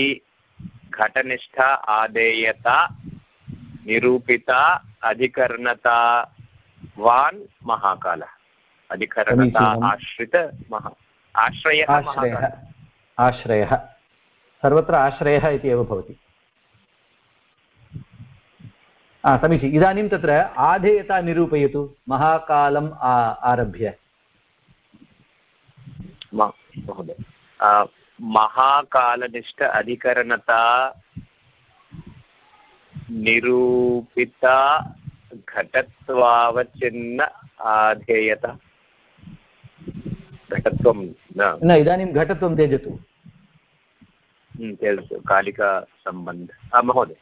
घटनिष्ठ आदेयता निरूपिता अधिकरणता वान् महाकालः। अधिकरणता आश्रित महा आश्रयः। आश्रयः। सर्वत्र आश्रयः इति एव भवति आ, समीची इदानीं तत्र आधेयता निरूपयतु। महाकालम् आरभ्य। महोदय। महाकालनिष्ठ अधिकरणता निरूपिता घटत्वावचिन्न आधेयता। घटत्वं न। इदानीं घटत्वं त्यजतु। हम्म, त्यजतु। कालिकासम्बन्ध। महोदय।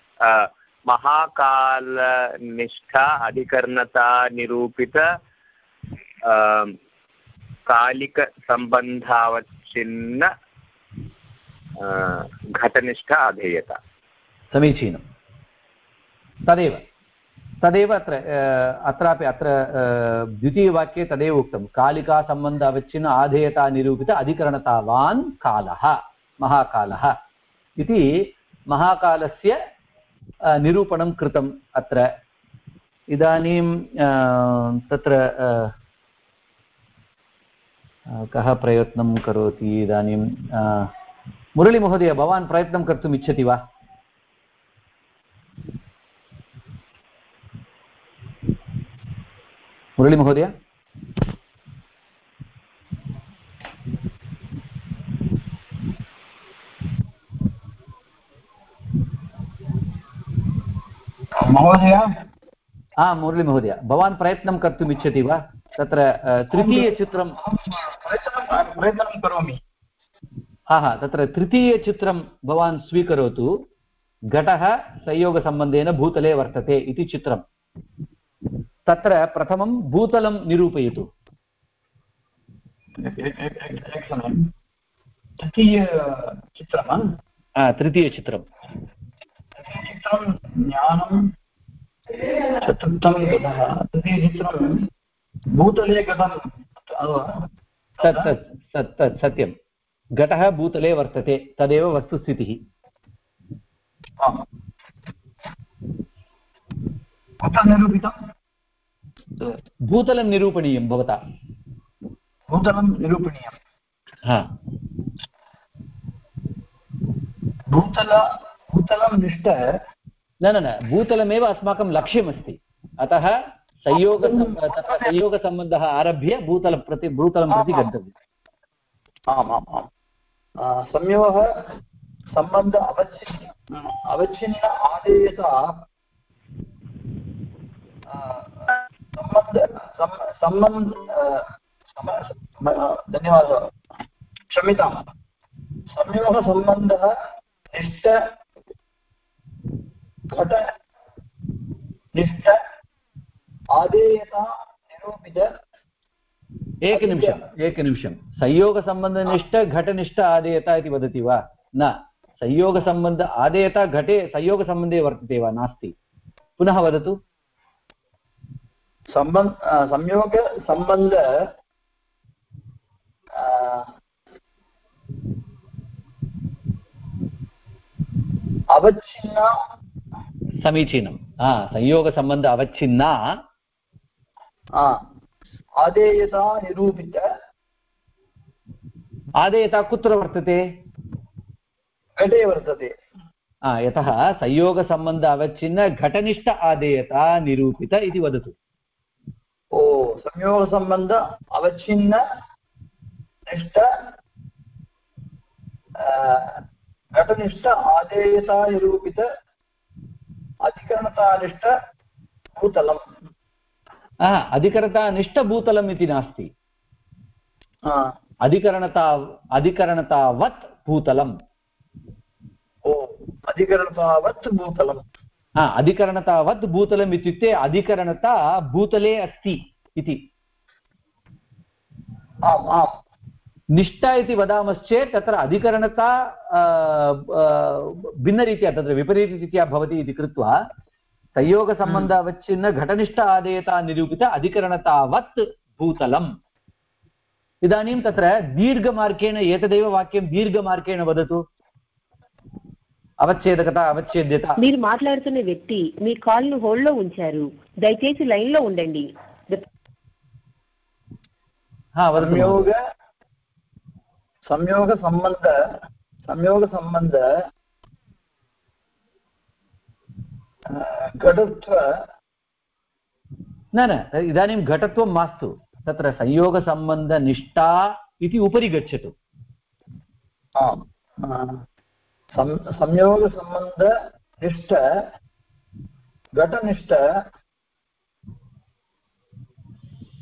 महाकालनिष्ठ, अधिकरणता, निरूपित कालिकसम्बन्धावच्छिन्न घटनिष्ठ अधेयता। समीचीनं। तदेव। तदेव अत्र अत्रापि अत्र द्वितीयवाक्ये तदेव उक्तं। कालिकासम्बन्ध अवच्छिन्न, आधेयता निरूपित अधिकरणतावान् कालः। महाकालः। इति महाकालस्य निरूपणं कृतम् अत्र। इदानीं तत्र कः प्रयत्नं करोति इदानीं? मुरळीमहोदय भवान् प्रयत्नं कर्तुम् इच्छति वा? मुरळीमहोदय महोदय हा मुरळीमहोदय भवान् प्रयत्नं कर्तुम् इच्छति वा तत्र अ, तृतीयचित्रं प्रयत्नं करोमि हा हा तत्र तृतीयचित्रं भवान् स्वीकरोतु घटः संयोगसम्बन्धेन भूतले वर्तते इति चित्रं तत्र प्रथमं भूतलं निरूपयतु तृतीयचित्रं तृतीयचित्रं तृतीयचित्रं ज्ञानं चतुर्थं गतः तृतीयचित्रं भूतले गतं तत् तत् तत् तत् सत्यं। घटः भूतले वर्तते तदेव वस्तुस्थितिः। निरूपितं? भूतलं निरूपणीयं भवता। भूतलं निरूपणीयं। हा। भूतल भूतलं निष्ठ। न न न भूतलमेव अस्माकं लक्ष्यमस्ति। अतः संयोग तत्र संयोगसम्बन्धः आरभ्य भूतलं प्रति भूतलं प्रति गन्तव्यम्। आम् आम् संयोगः सम्बन्ध अवच्छिन्न अवच्छिन्न आदेयता सम्बन्ध सम्बन्ध धन्यवादः। क्षम्यतां संयोगसम्बन्धः निष्ठ घट निष्ठ आदेयता निरूपित एकनिमिषम् एकनिमिषं संयोगसम्बन्धनिष्ठ घटनिष्ठ आदेयता इति वदति वा? न। संयोगसम्बन्ध आदेयता घटे संयोगसम्बन्धे वर्तते वा? नास्ति। पुनः वदतु। सम्बन्ध संयोग सम्बन्ध अ, अवच्छिन्ना समीचीनं हा संयोगसम्बन्ध अवच्छिन्ना अ, आदेयता निरूपित आदेयता कुत्र वर्तते घटे वर्तते हा, यतः संयोगसम्बन्ध अवच्छिन्न घटनिष्ठ आदेयता निरूपित इति वदतु ओ संयोगसम्बन्ध अवच्छिन्न निष्ठ अ, घटनिष्ठ आदेयता निरूपित अधिकरणतानिष्ठ भूतलम्। हा अधिकरणतानिष्ठभूतलम् इति नास्ति। अधिकरणता अधिकरणतावत् भूतलम्। ओ अधिकरणतावत् भूतलम्। हा अधिकरणतावत् भूतलम् इत्युक्ते अधिकरणता भूतले अस्ति इति। आम् आम्। निष्ठा इति वदामश्चेत् तत्र अधिकरणता आ, आ, भिन्नरीत्या तत्र विपरीतरीत्या भवति इति कृत्वा संयोगसम्बन्ध अवच्छिन्न घटनिष्ठ आदेयता निरूपित अधिकरणतावत् भूतलम् इदानीं तत्र दीर्घमार्गेण एतदेव वाक्यं दीर्घमार्गेण वदतु అవచ్ఛేదకత అవచ్ఛేద్యత మీరు మాట్లాడుతున్న వ్యక్తి మీ కాల్ ను హోల్డ్ లో ఉంచారు దయచేసి లైన్ లో ఉండండి The- हा संयोग संयोग संबंध संयोग संबंध घटत्व। न न इदानीं घटत्वं मास्तु। तत्र संयोगसम्बन्धनिष्ठा इति उपरि गच्छतु। आम् अ, संयोग संबंध निष्ठ घटनिष्ठ।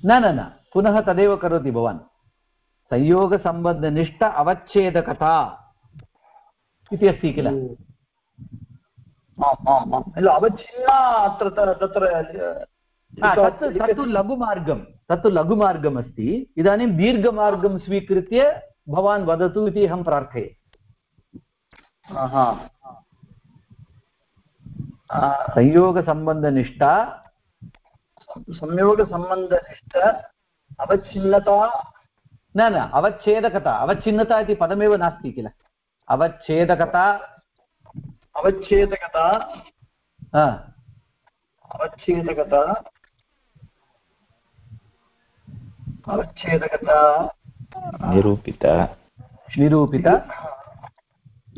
न न न पुनः तदेव करोति भवान्। संयोगसम्बन्धनिष्ठ अवच्छेदकता इति अस्ति किल आम् आम् आम् अवच्छिन्ना अत्र तत्र तत् तत्तु लघुमार्गं तत्तु लघुमार्गम् इदानीं दीर्घमार्गं स्वीकृत्य भवान् वदतु इति अहं प्रार्थये। संयोगसम्बन्धनिष्ठा। संयोगसम्बन्धनिष्ठ अवच्छिन्नता न न अवच्छेदकता अवच्छिन्नता इति पदमेव नास्ति किल? अवच्छेदकता अवच्छेदकता हा, अवच्छेदकता अवच्छेदकता निरूपित। निरूपित।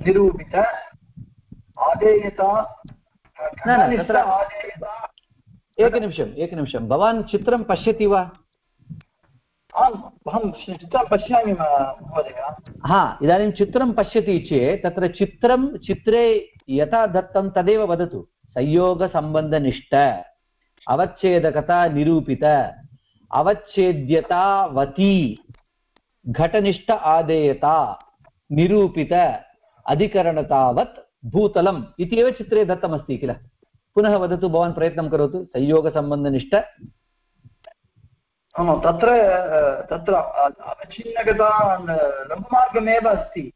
निरूपित आदेयता न, न, तत्र- एकनिमिषम् एकनिमिषं। भवान् चित्रं पश्यति वा? अहं चित्रं पश्यामि म- महोदय। हा, इदानीं चित्रं पश्यति चेत् तत्र चित्रं, चित्रे यथा दत्तं तदेव वदतु। संयोगसम्बन्धनिष्ठ, अवच्छेदकता निरूपित अवच्छेद्यतावती घटनिष्ठ आदेयता निरूपित, अधिकरणतावत् भूतलम् इति एव चित्रे दत्तमस्ति किल। पुनः वदतु, भवान् प्रयत्नं करोतु। संयोगसम्बन्धनिष्ठ आमां तत्र तत्र अ- अवच्छिन्नगता न- लघुमार्गमेव अस्ति।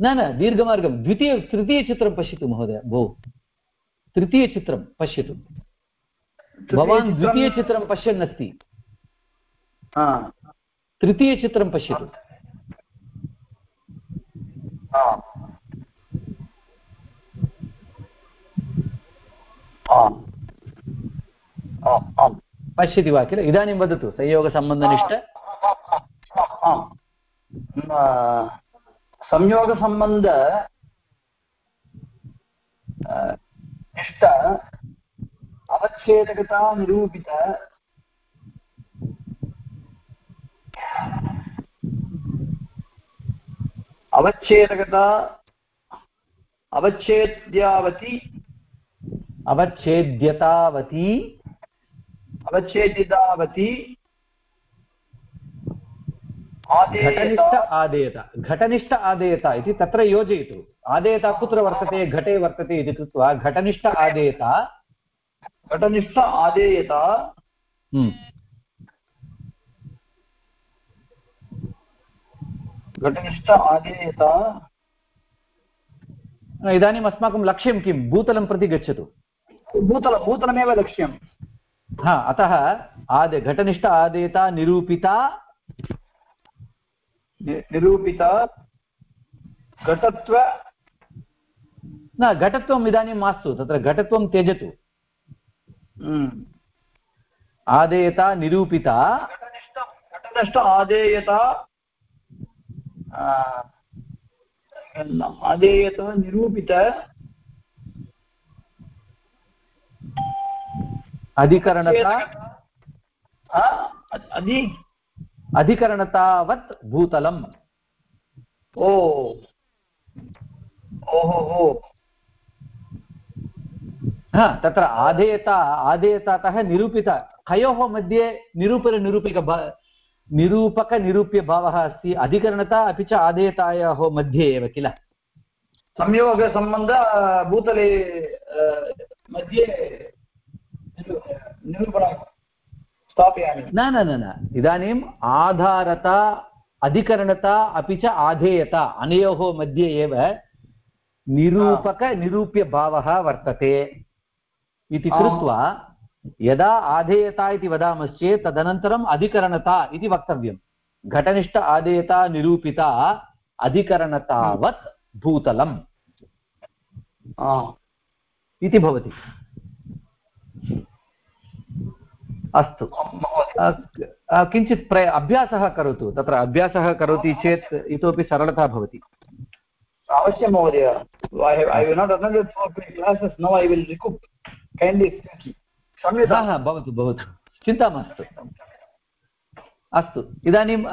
न न दीर्घमार्गं। द्वितीय तृतीयचित्रं पश्यतु महोदय भो। तृतीयचित्रं पश्यतु। भवान् द्वितीयचित्रं पश्यन् अस्ति तृतीयचित्रं पश्यतु। आम् आम्। पश्यति वा किल? इदानीं वदतु संयोगसम्बन्धनिष्ठ। संयोगसम्बन्ध निष्ठ अवच्छेदकता निरूपित। अवच्छेदकता अवच्छेद्यावती। अवच्छेद्यतावती। अवच्छेदितावती घटनिष्ठ आदेयता। आदेयत घटनिष्ठ आदेयत इति तत्र योजयतु। आदेयता कुत्र वर्तते? घटे वर्तते इति कृत्वा घटनिष्ठ आदेयत। घटनिष्ठ आदेयता। हम्म, घटनिष्ठ आदेयता। इदानीम् अस्माकं लक्ष्यं किं? भूतलं प्रति गच्छतु। भूतल भूतलमेव लक्ष्यं हा अतः आदे घटनिष्ठ आदेयता निरूपिता निरूपित घटत्व न घटत्वम् इदानीं मास्तु तत्र घटत्वं त्यजतु। हम्म, आदेयता निरूपिता घटनिष्ठ आदेयता आदेयता निरूपित अधिकरणता अधि अधिकरणतावत् भूतलम्। ओ। ओहो हो। हा तत्र आदेयता आदेयतातः निरूपित। कयोः मध्ये निरूपननिरूपिक निरूपकनिरूप्यभावः अस्ति। अधिकरणता अपि च आदेयतायोः मध्ये एव किल? संयोगसम्बन्ध भूतले मध्ये निरूपणं। स्थापयामि न न न न। इदानीम् आधारता अधिकरणता अपि च आधेयता अनयोः मध्ये एव निरूपकनिरूप्यभावः वर्तते इति कृत्वा यदा आधेयता इति वदामश्चेत् तदनन्तरम् अधिकरणता इति वक्तव्यं घटनिष्ठ आदेयता निरूपिता अधिकरणतावत् भूतलम्। इति भवति। अस्तु। किञ्चित् प्र अभ्यासः करोतु। तत्र अभ्यासः करोति चेत् इतोपि सरलता भवति। अवश्यं महोदय। I I will not attended four classes now I will recoup kindly हा हा भवतु भवतु। चिन्ता मास्तु। अस्तु। इदानीं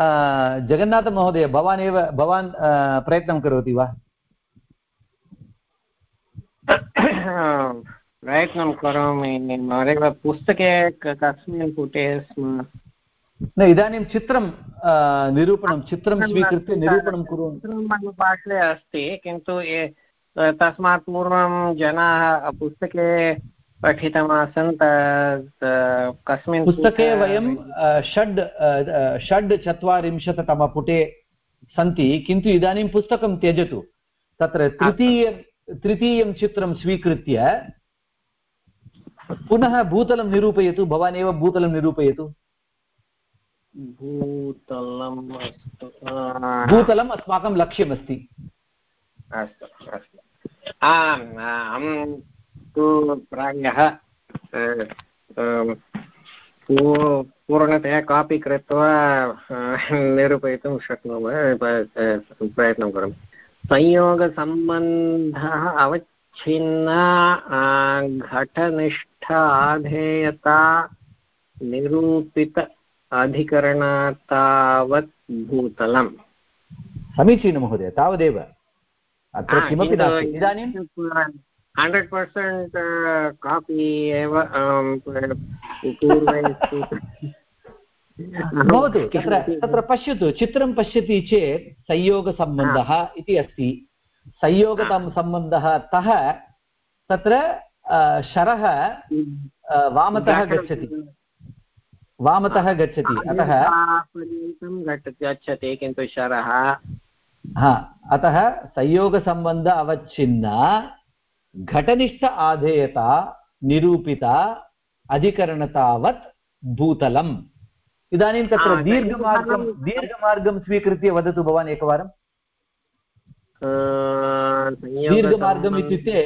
जगन्नाथमहोदय भवान् एव भवान् प्रयत्नं करोति वा? प्रयत्नं करोमि महोदय पुस्तके कस्मिन् पुटे स्म न इदानीं चित्रं निरूपणं चित्रं स्वीकृत्य निरूपणं कुर्वन्। चित्रं मम पार्श्वे अस्ति किन्तु तस्मात् पूर्वं जनाः पुस्तके पठितमासन् कस्मिन् पुस्तके वयं षड् षड् चत्वारिंशत्तमपुटे सन्ति किन्तु इदानीं पुस्तकं त्यजतु। तत्र तृतीय तृतीयं चित्रं स्वीकृत्य पुनः भूतलं निरूपयतु भवान् एव भूतलं निरूपयतु। भूतलम् भूतलम् अस्माकं लक्ष्यमस्ति। अस्तु अस्तु। आम् अहं तु प्रायः पूर्णतया कापि कृत्वा निरूपयितुं शक्नोमि प्रयत्नं करोमि। संयोगसम्बन्धः अवच्छिन्न अ, घटनिष्ठ आधेयता निरूपित अधिकरणतावत् भूतलम्। समीचीनं महोदय तावदेव। अत्र किमपि नास्ति। इदानीं? हण्ड्रेड् पर्सेण्ट् कापि एव भवतु तत्र तत्र पश्यतु चित्रं पश्यति चेत् संयोगसम्बन्धः इति अस्ति। संयोगतं सम्बन्धः तः तत्र शरः वामतः गच्छति। वामतः गच्छति। अतः गच्छति किन्तु शरः। हा। अतः संयोगसम्बन्ध अवच्छिन्न घटनिष्ठ आधेयता निरूपिता अधिकरणतावत् भूतलम्। इदानीं तत्र दीर्घमार्गं दीर्घमार्गं स्वीकृत्य वदतु भवान् एकवारं दीर्घमार्गम् इत्युक्ते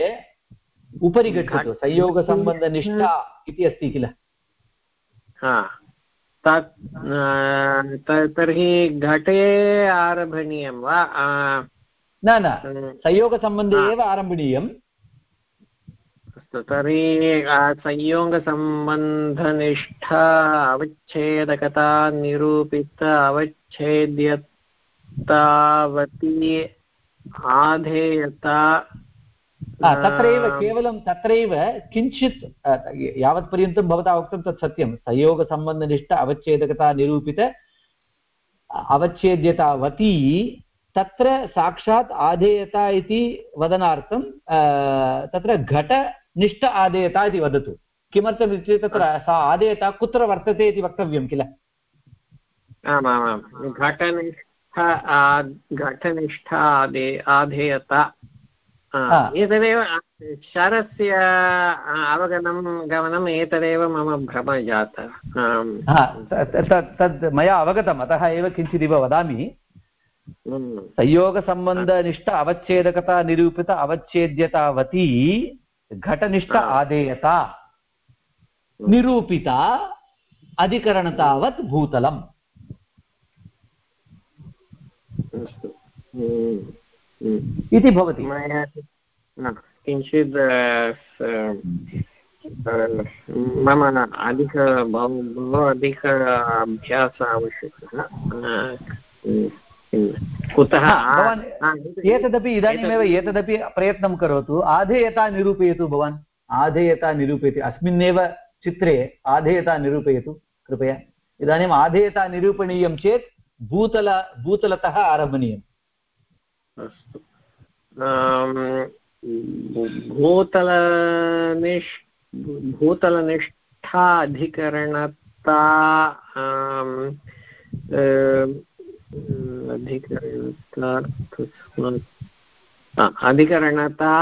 उपरि गच्छतु संयोगसम्बन्धनिष्ठा इति अस्ति किल हा तर्हि घटे आरभणीयं वा न न संयोगसम्बन्धे एव आरम्भणीयम् अस्तु तर्हि संयोगसम्बन्धनिष्ठा अवच्छेदकता निरूपित अवच्छेद्यतावती आधेयता तत्रैव केवलं तत्रैव किञ्चित् यावत्पर्यन्तं भवता उक्तं तत् सत्यं। संयोगसम्बन्धनिष्ठ अवच्छेदकता निरूपित अवच्छेद्यतावती तत्र साक्षात् आधेयता इति वदनार्थं तत्र घटनिष्ठ आधेयता इति वदतु। किमर्थमित्युक्ते तत्र सा आधेयता कुत्र वर्तते इति वक्तव्यं किल? आमामां। घटनिष्ठ घटनिष्ठ आदे आधेयता। एतदेव शरस्य अवगमनं गमनम् एतदेव मम भ्रम जातः तद् मया अवगतम् अतः एव किञ्चिदिव वदामि। हम्म. संयोगसम्बन्धनिष्ठ अवच्छेदकता निरूपित अवच्छेद्यतावती घटनिष्ठ आदेयता निरूपिता अधिकरणतावत् भूतलम्। अस्तु. इति भवति। मया किञ्चित् मम अधिक बहु अधिक अभ्यासः आवश्यकः। कुतः एतदपि इदानीमेव एतदपि प्रयत्नं करोतु। आधेयता निरूपयतु भवान्। आधेयता निरूपयति। अस्मिन्नेव चित्रे आधेयता निरूपयतु कृपया। इदानीम् आधेयता निरूपणीयं चेत् भूतल भूतलतः आरभणीयम् अस्तु। भूतलनिष् भूतलनिष्ठा अधिकरणता अधिकरणता तस्मात् अधिकरणता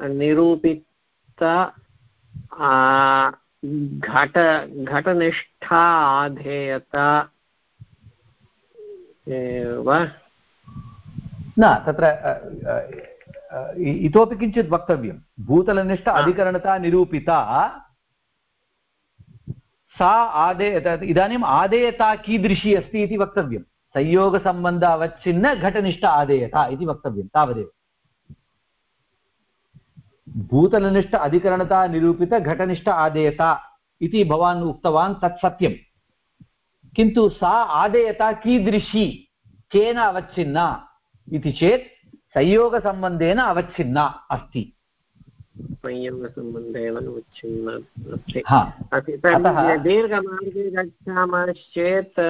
निरूपित घटनिष्ठा आधेयता एव न तत्र इतोपि किञ्चित् वक्तव्यं। भूतलनिष्ठ अधिकरणता निरूपिता सा आदे तत् इदानीम् आदेयता कीदृशी अस्ति इति वक्तव्यं। संयोगसम्बन्ध अवच्छिन्न घटनिष्ठ आदेयता इति वक्तव्यं तावदेव। भूतलनिष्ठ अधिकरणता निरूपित घटनिष्ठ आदेयता इति भवान् उक्तवान् तत् सत्यं किन्तु सा आदेयता कीदृशी? केन अवच्छिन्ना? इति चेत् संयोगसम्बन्धेन अवच्छिन्ना अस्ति। संयोगसम्बन्धेन उच्छिन्न अस्ति। दीर्घमार्गे गच्छामश्चेत्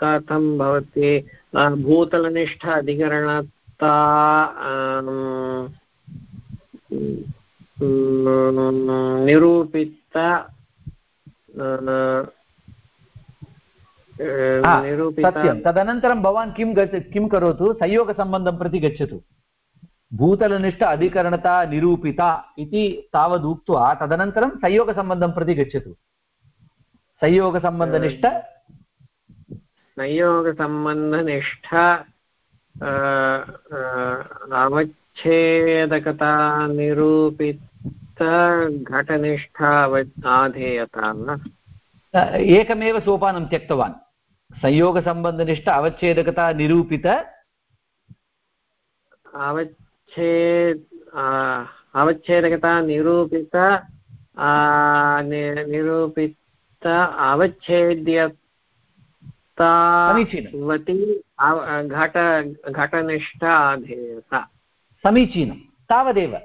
कथं भवति? भूतलनिष्ठ अधिकरणता निरूपित सत्यं. तदनन्तरं भवान् किं गच्छ किं करोतु? संयोगसम्बन्धं प्रति गच्छतु। भूतलनिष्ठ अधिकरणता निरूपिता इति तावद् उक्त्वा तदनन्तरं संयोगसम्बन्धं प्रति गच्छतु। संयोगसम्बन्धनिष्ठ संयोगसम्बन्धनिष्ठ अवच्छेदकता निरूपित घटनिष्ठा अव- आधेयता अ, एकमेव सोपानं त्यक्तवान्। संयोगसम्बन्धनिष्ठ अवच्छेदकता निरूपित। अवच्छेद अवच्छेदकता निरूपित निरूपित अवच्छेद्यता समीचीनं। वती अव- घट घटनिष्ठ आधेयता। समीचीनं। तावदेव।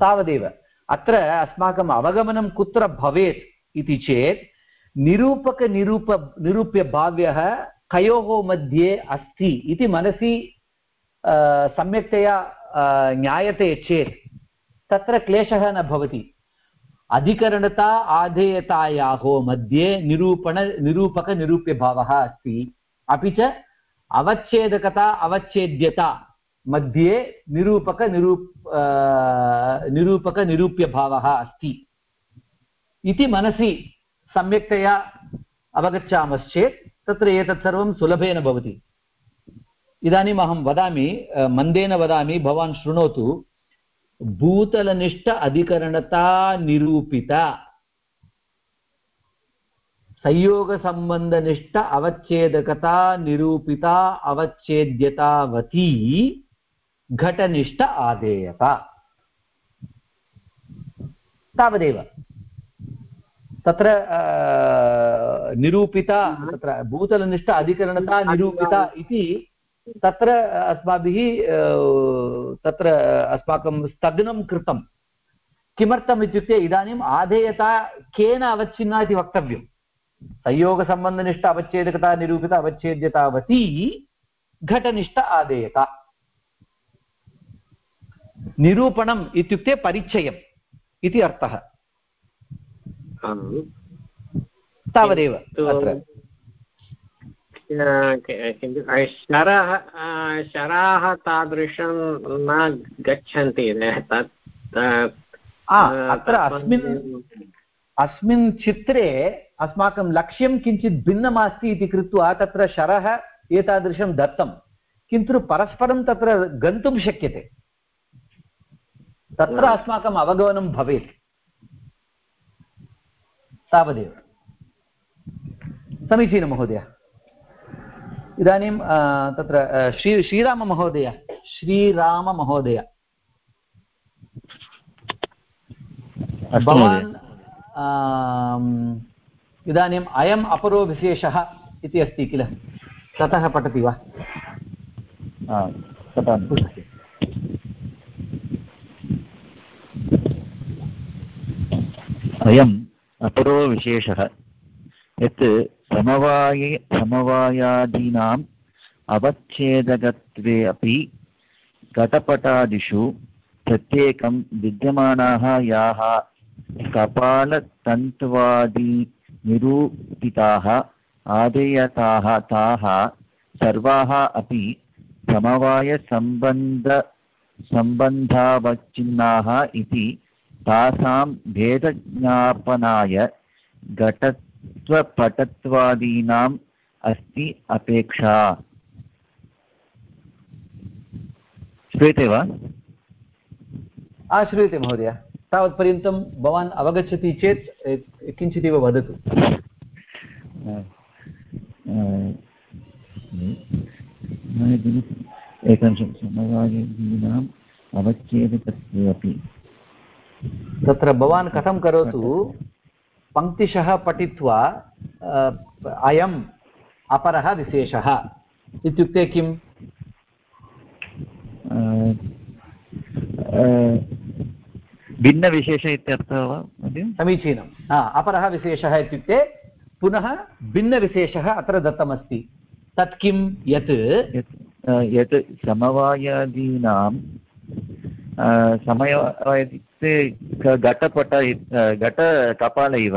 तावदेव। अत्र अस्माकम् अवगमनं कुत्र भवेत् इति चेत् निरूपकनिरूप निरूप्यभाव्यः कयोः मध्ये अस्ति इति मनसि सम्यक्तया ज्ञायते चेत् तत्र क्लेशः न भवति। अधिकरणता आधेयतायाः मध्ये निरूपण निरूपकनिरूप्यभावः अस्ति। अपि च अवच्छेदकता, अवच्छेद्यता मध्ये निरूपकनिरूप निरूपकनिरूप्यभावः अस्ति। इति मनसि। सम्यक्तया अवगच्छामश्चेत्, तत्र एतत् सर्वं सुलभेन भवति। इदानीम् अहं वदामि मन्देन वदामि, भवान् शृणोतु, भूतलनिष्ठ अधिकरणता निरूपिता। संयोगसम्बन्धनिष्ठ अवच्छेदकता निरूपिता, अवच्छेद्यतावती, घटनिष्ठ आदेयता। तावदेव। तत्र अ, निरूपिता तत्र भूतलनिष्ठ अधिकरणता निरूपिता इति तत्र अस्माभिः अ, तत्र अस्माकं स्थगनं कृतं। किमर्थम् इत्युक्ते इदानीम् आधेयता केन अवच्छिन्ना इति वक्तव्यं संयोगसम्बन्धनिष्ठ अवच्छेदकता निरूपित अवच्छेद्यतावती घटनिष्ठ आदेयता निरूपणम् इत्युक्ते परिचयम् इति अर्थः। आम्। तावदेव किन्तु शरः शराः तादृशं न गच्छन्ति तत्, अत्र अस्मिन् अस्मिन् चित्रे अस्माकं लक्ष्यं किञ्चित् भिन्नमस्ति इति कृत्वा तत्र शरः एतादृशं दत्तं। किन्तु परस्परं तत्र गन्तुं शक्यते। तत्र अस्माकम् अवगमनं भवेत्। तावदेव। समीचीनं महोदय। इदानीं तत्र श्री श्रीराममहोदय। श्रीराममहोदय। भवान् इदानीम् अयम् अपरो विशेषः इति अस्ति किल? ततः पठति वा? पठामि। अयम् अपरो विशेषः यत् समवाये समवायादीनाम् अवच्छेदकत्वे अपि घटपटादिषु प्रत्येकं विद्यमानाः याः कपालतन्त्वादि निरूपिताः, आदेयताः, ताः सर्वाः अपि समवायसम्बन्ध इति तासां भेदज्ञापनाय घटत्वपटत्वादीनाम् अस्ति अपेक्षा। श्रूयते वा? आश्रूयते महोदय। तावत्पर्यन्तं भवान् अवगच्छति चेत् किञ्चिदिव वदतु। एकनिमिषं। समवायदीनाम् अवच्छेदकत्वे अपि। तत्र भवान् कथं करोतु पङ्क्तिशः पठित्वा अ, अयम् अपरः विशेषः इत्युक्ते किम् अ, अ, भिन्नविशेष इत्यर्थः वा महोदय समीचीनं हा अपरः विशेषः इत्युक्ते पुनः भिन्नविशेषः अत्र दत्तमस्ति तत् किं यत् यत् अ, यत् समवायादीनां अ, समवाय इत्युक्ते क- घटपट इत- अ, घटकपाल इव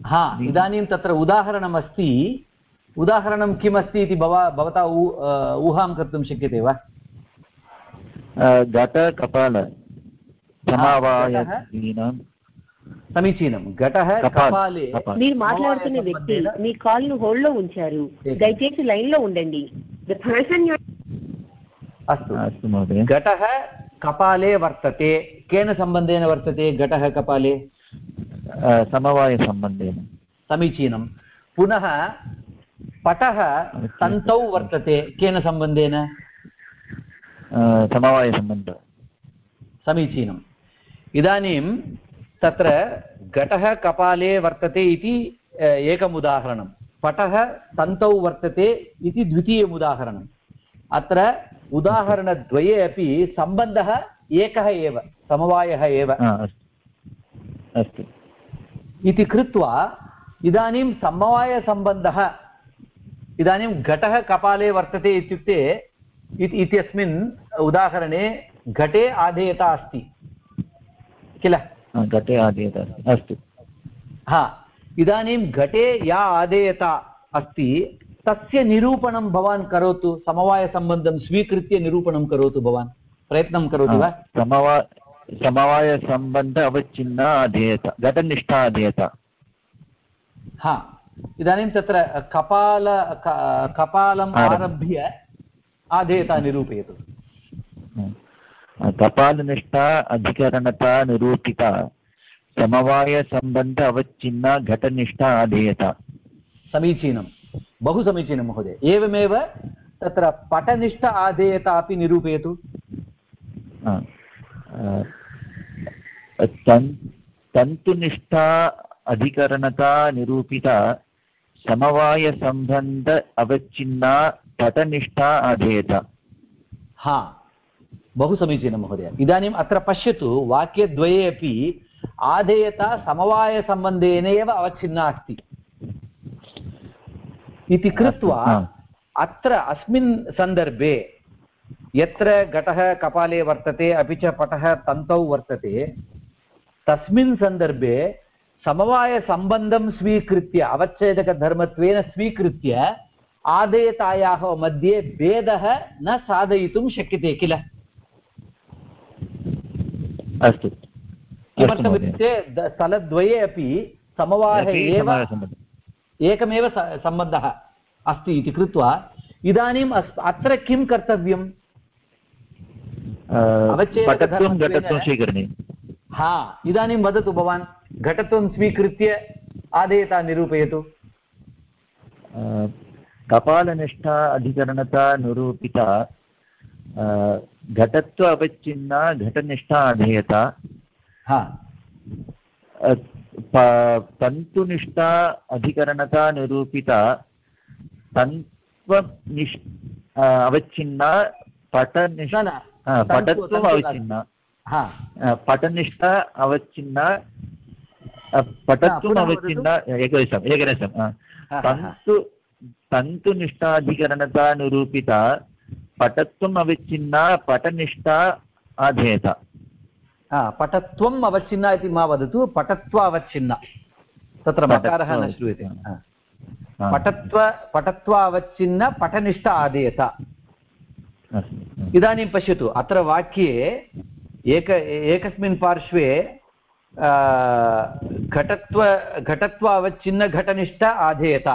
हा इदानीं तत्र उदाहरणमस्ति उदाहरणं किमस्ति इति भवा भवता ऊ अ, ऊहां कर्तुं शक्यते वा अ, घटकपाल समवायादीनां సమీచీనం ఘటః కపాల్. కపాలే కపాల్. మీరు మాట్లాడుతున్న వ్యక్తి మీ కాల్ ను హోల్డ్ లో ఉంచారు దయచేసి లైన్ లో ఉండండి ద పర్సన్ अस्तु। अस्तु महोदय। घटः कपाले वर्तते। केन सम्बन्धेन वर्तते? घटः कपाले? समवायसम्बन्धेन। समीचीनं। पुनः पटः तन्तौ वर्तते। केन सम्बन्धेन? समवायसम्बन्ध। समीचीनम् इदानीं तत्र घटः कपाले वर्तते इति एकम् उदाहरणं। पटः तन्तौ वर्तते इति द्वितीयम् उदाहरणम्। अत्र उदाहरणद्वये अपि सम्बन्धः एकः एव समवायः एव। अस्तु। इति कृत्वा इदानीं समवायसम्बन्धः इदानीं घटः कपाले वर्तते इत्युक्ते इत्यस्मिन् उदाहरणे घटे आधेयता अस्ति। किल? घटे आदीयत अस्ति। हा इदानीं घटे या आदेयता अस्ति तस्य निरूपणं भवान् करोतु समवायसम्बन्धं स्वीकृत्य निरूपणं करोतु भवान्। प्रयत्नं करोति वा? समवा समवायसम्बन्ध अवच्छिन्न अधेयत घटनिष्ठा अधेयत। हा इदानीं तत्र कपाल कपालम् आरभ्य। आधेयता निरूपयतु। कपालनिष्ठा अधिकरणता निरूपिता समवायसम्बन्ध अवच्छिन्न घटनिष्ठा अधेयत। समीचीनं बहु समीचीनं महोदय। एवमेव तत्र पटनिष्ठ आधेयता अपि निरूपयतु। तन् तन्तुनिष्ठा अधिकरणता निरूपिता समवायसम्बन्ध अवच्छिन्ना पटनिष्ठा अधेयत हा। बहु समीचीनं महोदय। इदानीम् अत्र पश्यतु वाक्यद्वये अपि आधेयता समवायसम्बन्धेन एव अवच्छिन्ना अस्ति। इति कृत्वा. अत्र अस्मिन् सन्दर्भे यत्र घटः कपाले वर्तते अपि च पटः तन्तौ वर्तते तस्मिन् सन्दर्भे समवायसम्बन्धं स्वीकृत्य अवच्छेदकधर्मत्वेन स्वीकृत्य आदेयतायाः मध्ये भेदः न साधयितुं शक्यते किल अस्तु। किमर्थमित्युक्ते स्थलद्वये अपि समवायः एव। एकमेव सम्बन्धः अस्ति इति कृत्वा इदानीम् अस् अत्र किं कर्तव्यम्? हा इदानीं वदतु भवान् घटत्वं स्वीकृत्य आदेयता निरूपयतु। कपालनिष्ठा अधिकरणता निरूपिता घटत्व अवच्छिन्ना घटनिष्ठा अधेयता तन्तुनिष्ठा अधिकरणता निरूपिता तन्त्वनिष् अ, अवच्छिन्ना पटनिष्ठ न न अ, तन्तु- पटत्वम् तन्तु अवच्छिन्ना हा अ, पटनिष्ठा अवच्छिन्ना अ, पटत्वम् पुनः अवच्छिन्ना एकनिमिषम् एकनिमिषम् अ, हा, हा, तन्तु तन्तुनिष्ठाधिकरणता निरूपिता पटत्वम् अवच्छिन्ना पटनिष्ठा अधेयत हा पटत्वम् अवच्छिन्ना इति मा वदतु पटत्व अवच्छिन्ना। तत्र मकारः न श्रूयते। पटत्व पटत्वावच्छिन्न पटनिष्ठ आदेयत। इदानीं पश्यतु अत्र वाक्ये एक एकस्मिन् पार्श्वे घटत्व घटत्व अवच्छिन्न घटनिष्ठ आधेयत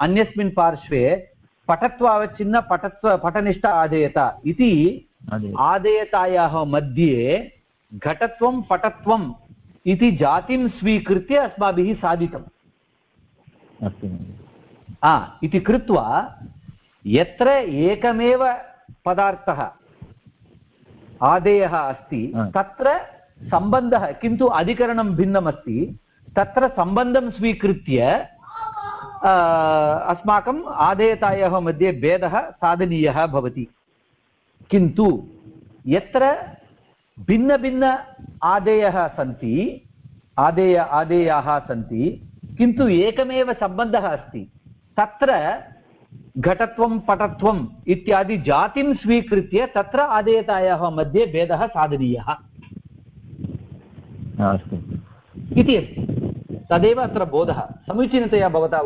अन्यस्मिन् पार्श्वे पटत्व अवच्छिन्न पटत्व पटनिष्ठ आधेयत इति। आदेयतायाः मध्ये घटत्वं पटत्वम् इति जातिं स्वीकृत्य अस्माभिः साधितम्। अस्तु। आ इति कृत्वा यत्र एकमेव पदार्थः आदेयः अस्ति तत्र सम्बन्धः किन्तु अधिकरणं भिन्नमस्ति तत्र सम्बन्धं स्वीकृत्य अस्माकम् आदेयतायाः मध्ये भेदः साधनीयः भवति। किन्तु यत्र भिन्नभिन्न आदेयः सन्ति आदेय आदेयाः सन्ति किन्तु एकमेव सम्बन्धः अस्ति। तत्र घटत्वं पटत्वम् इत्यादि जातिं स्वीकृत्य तत्र आदेयतायाः मध्ये भेदः साधनीयः। हा, अस्तु। इति अस्ति। तदेव अत्र बोधः। समीचीनतया भवता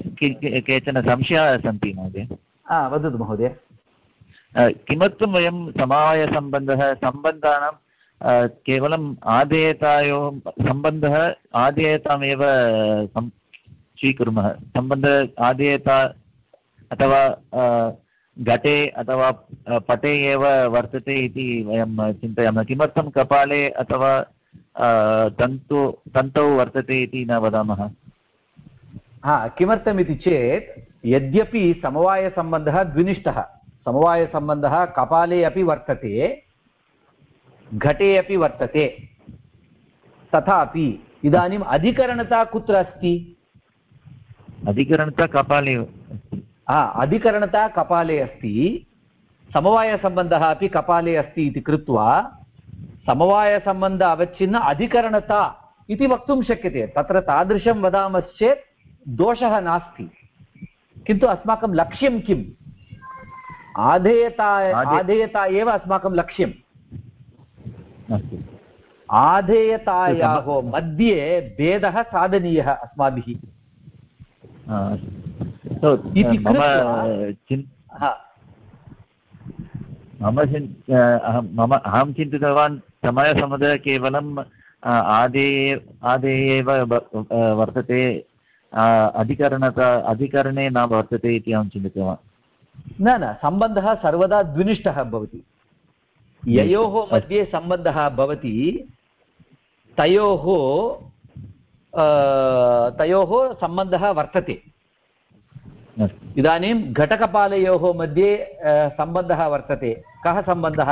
के- केचन संशयाः सन्ति महोदय। आ, वदतु महोदय। किमर्थं वयं समवायसम्बन्धः सम्बन्धानां केवलम् आदेयतायोः सम्बन्धः, आदेयतामेव स्वीकुर्मः। सम्बन्ध, आदेयता अथवा घटे अथवा पटे एव वर्तते इति वयं चिन्तयामः। किमर्थं कपाले अथवा तन्तु, तन्तौ वर्तते इति न वदामः? हा किमर्थमिति चेत्, यद्यपि समवायसम्बन्धः द्विनिष्ठः। समवायसम्बन्धः कपाले अपि वर्तते घटे अपि वर्तते। तथापि इदानीम् अधिकरणता कुत्र अस्ति? अधिकरणता कपाले हा अधिकरणता कपाले अस्ति समवायसम्बन्धः अपि कपाले अस्ति इति कृत्वा समवायसम्बन्ध अवच्छिन्न अधिकरणता इति वक्तुं शक्यते। तत्र तादृशं वदामश्चेत् दोषः नास्ति। किन्तु अस्माकं लक्ष्यं किम्? आधेयता आधेयता एव अस्माकं लक्ष्यम्। अस्तु। आधेयतायाः मध्ये भेदः साधनीयः अस्माभिः। इति मम चिन् मम अहं चिन्तितवान् समयसमुदय केवलं अ, आदे आदे एव वर्तते। अधिकरणता अधिकरणे न वर्तते इति अहं चिन्तितवान्। न न सम्बन्धः सर्वदा द्विनिष्ठः भवति ययोः मध्ये सम्बन्धः भवति तयोः अ, तयोः सम्बन्धः वर्तते अस्तु इदानीं घटकपालयोः मध्ये अ, सम्बन्धः वर्तते कः सम्बन्धः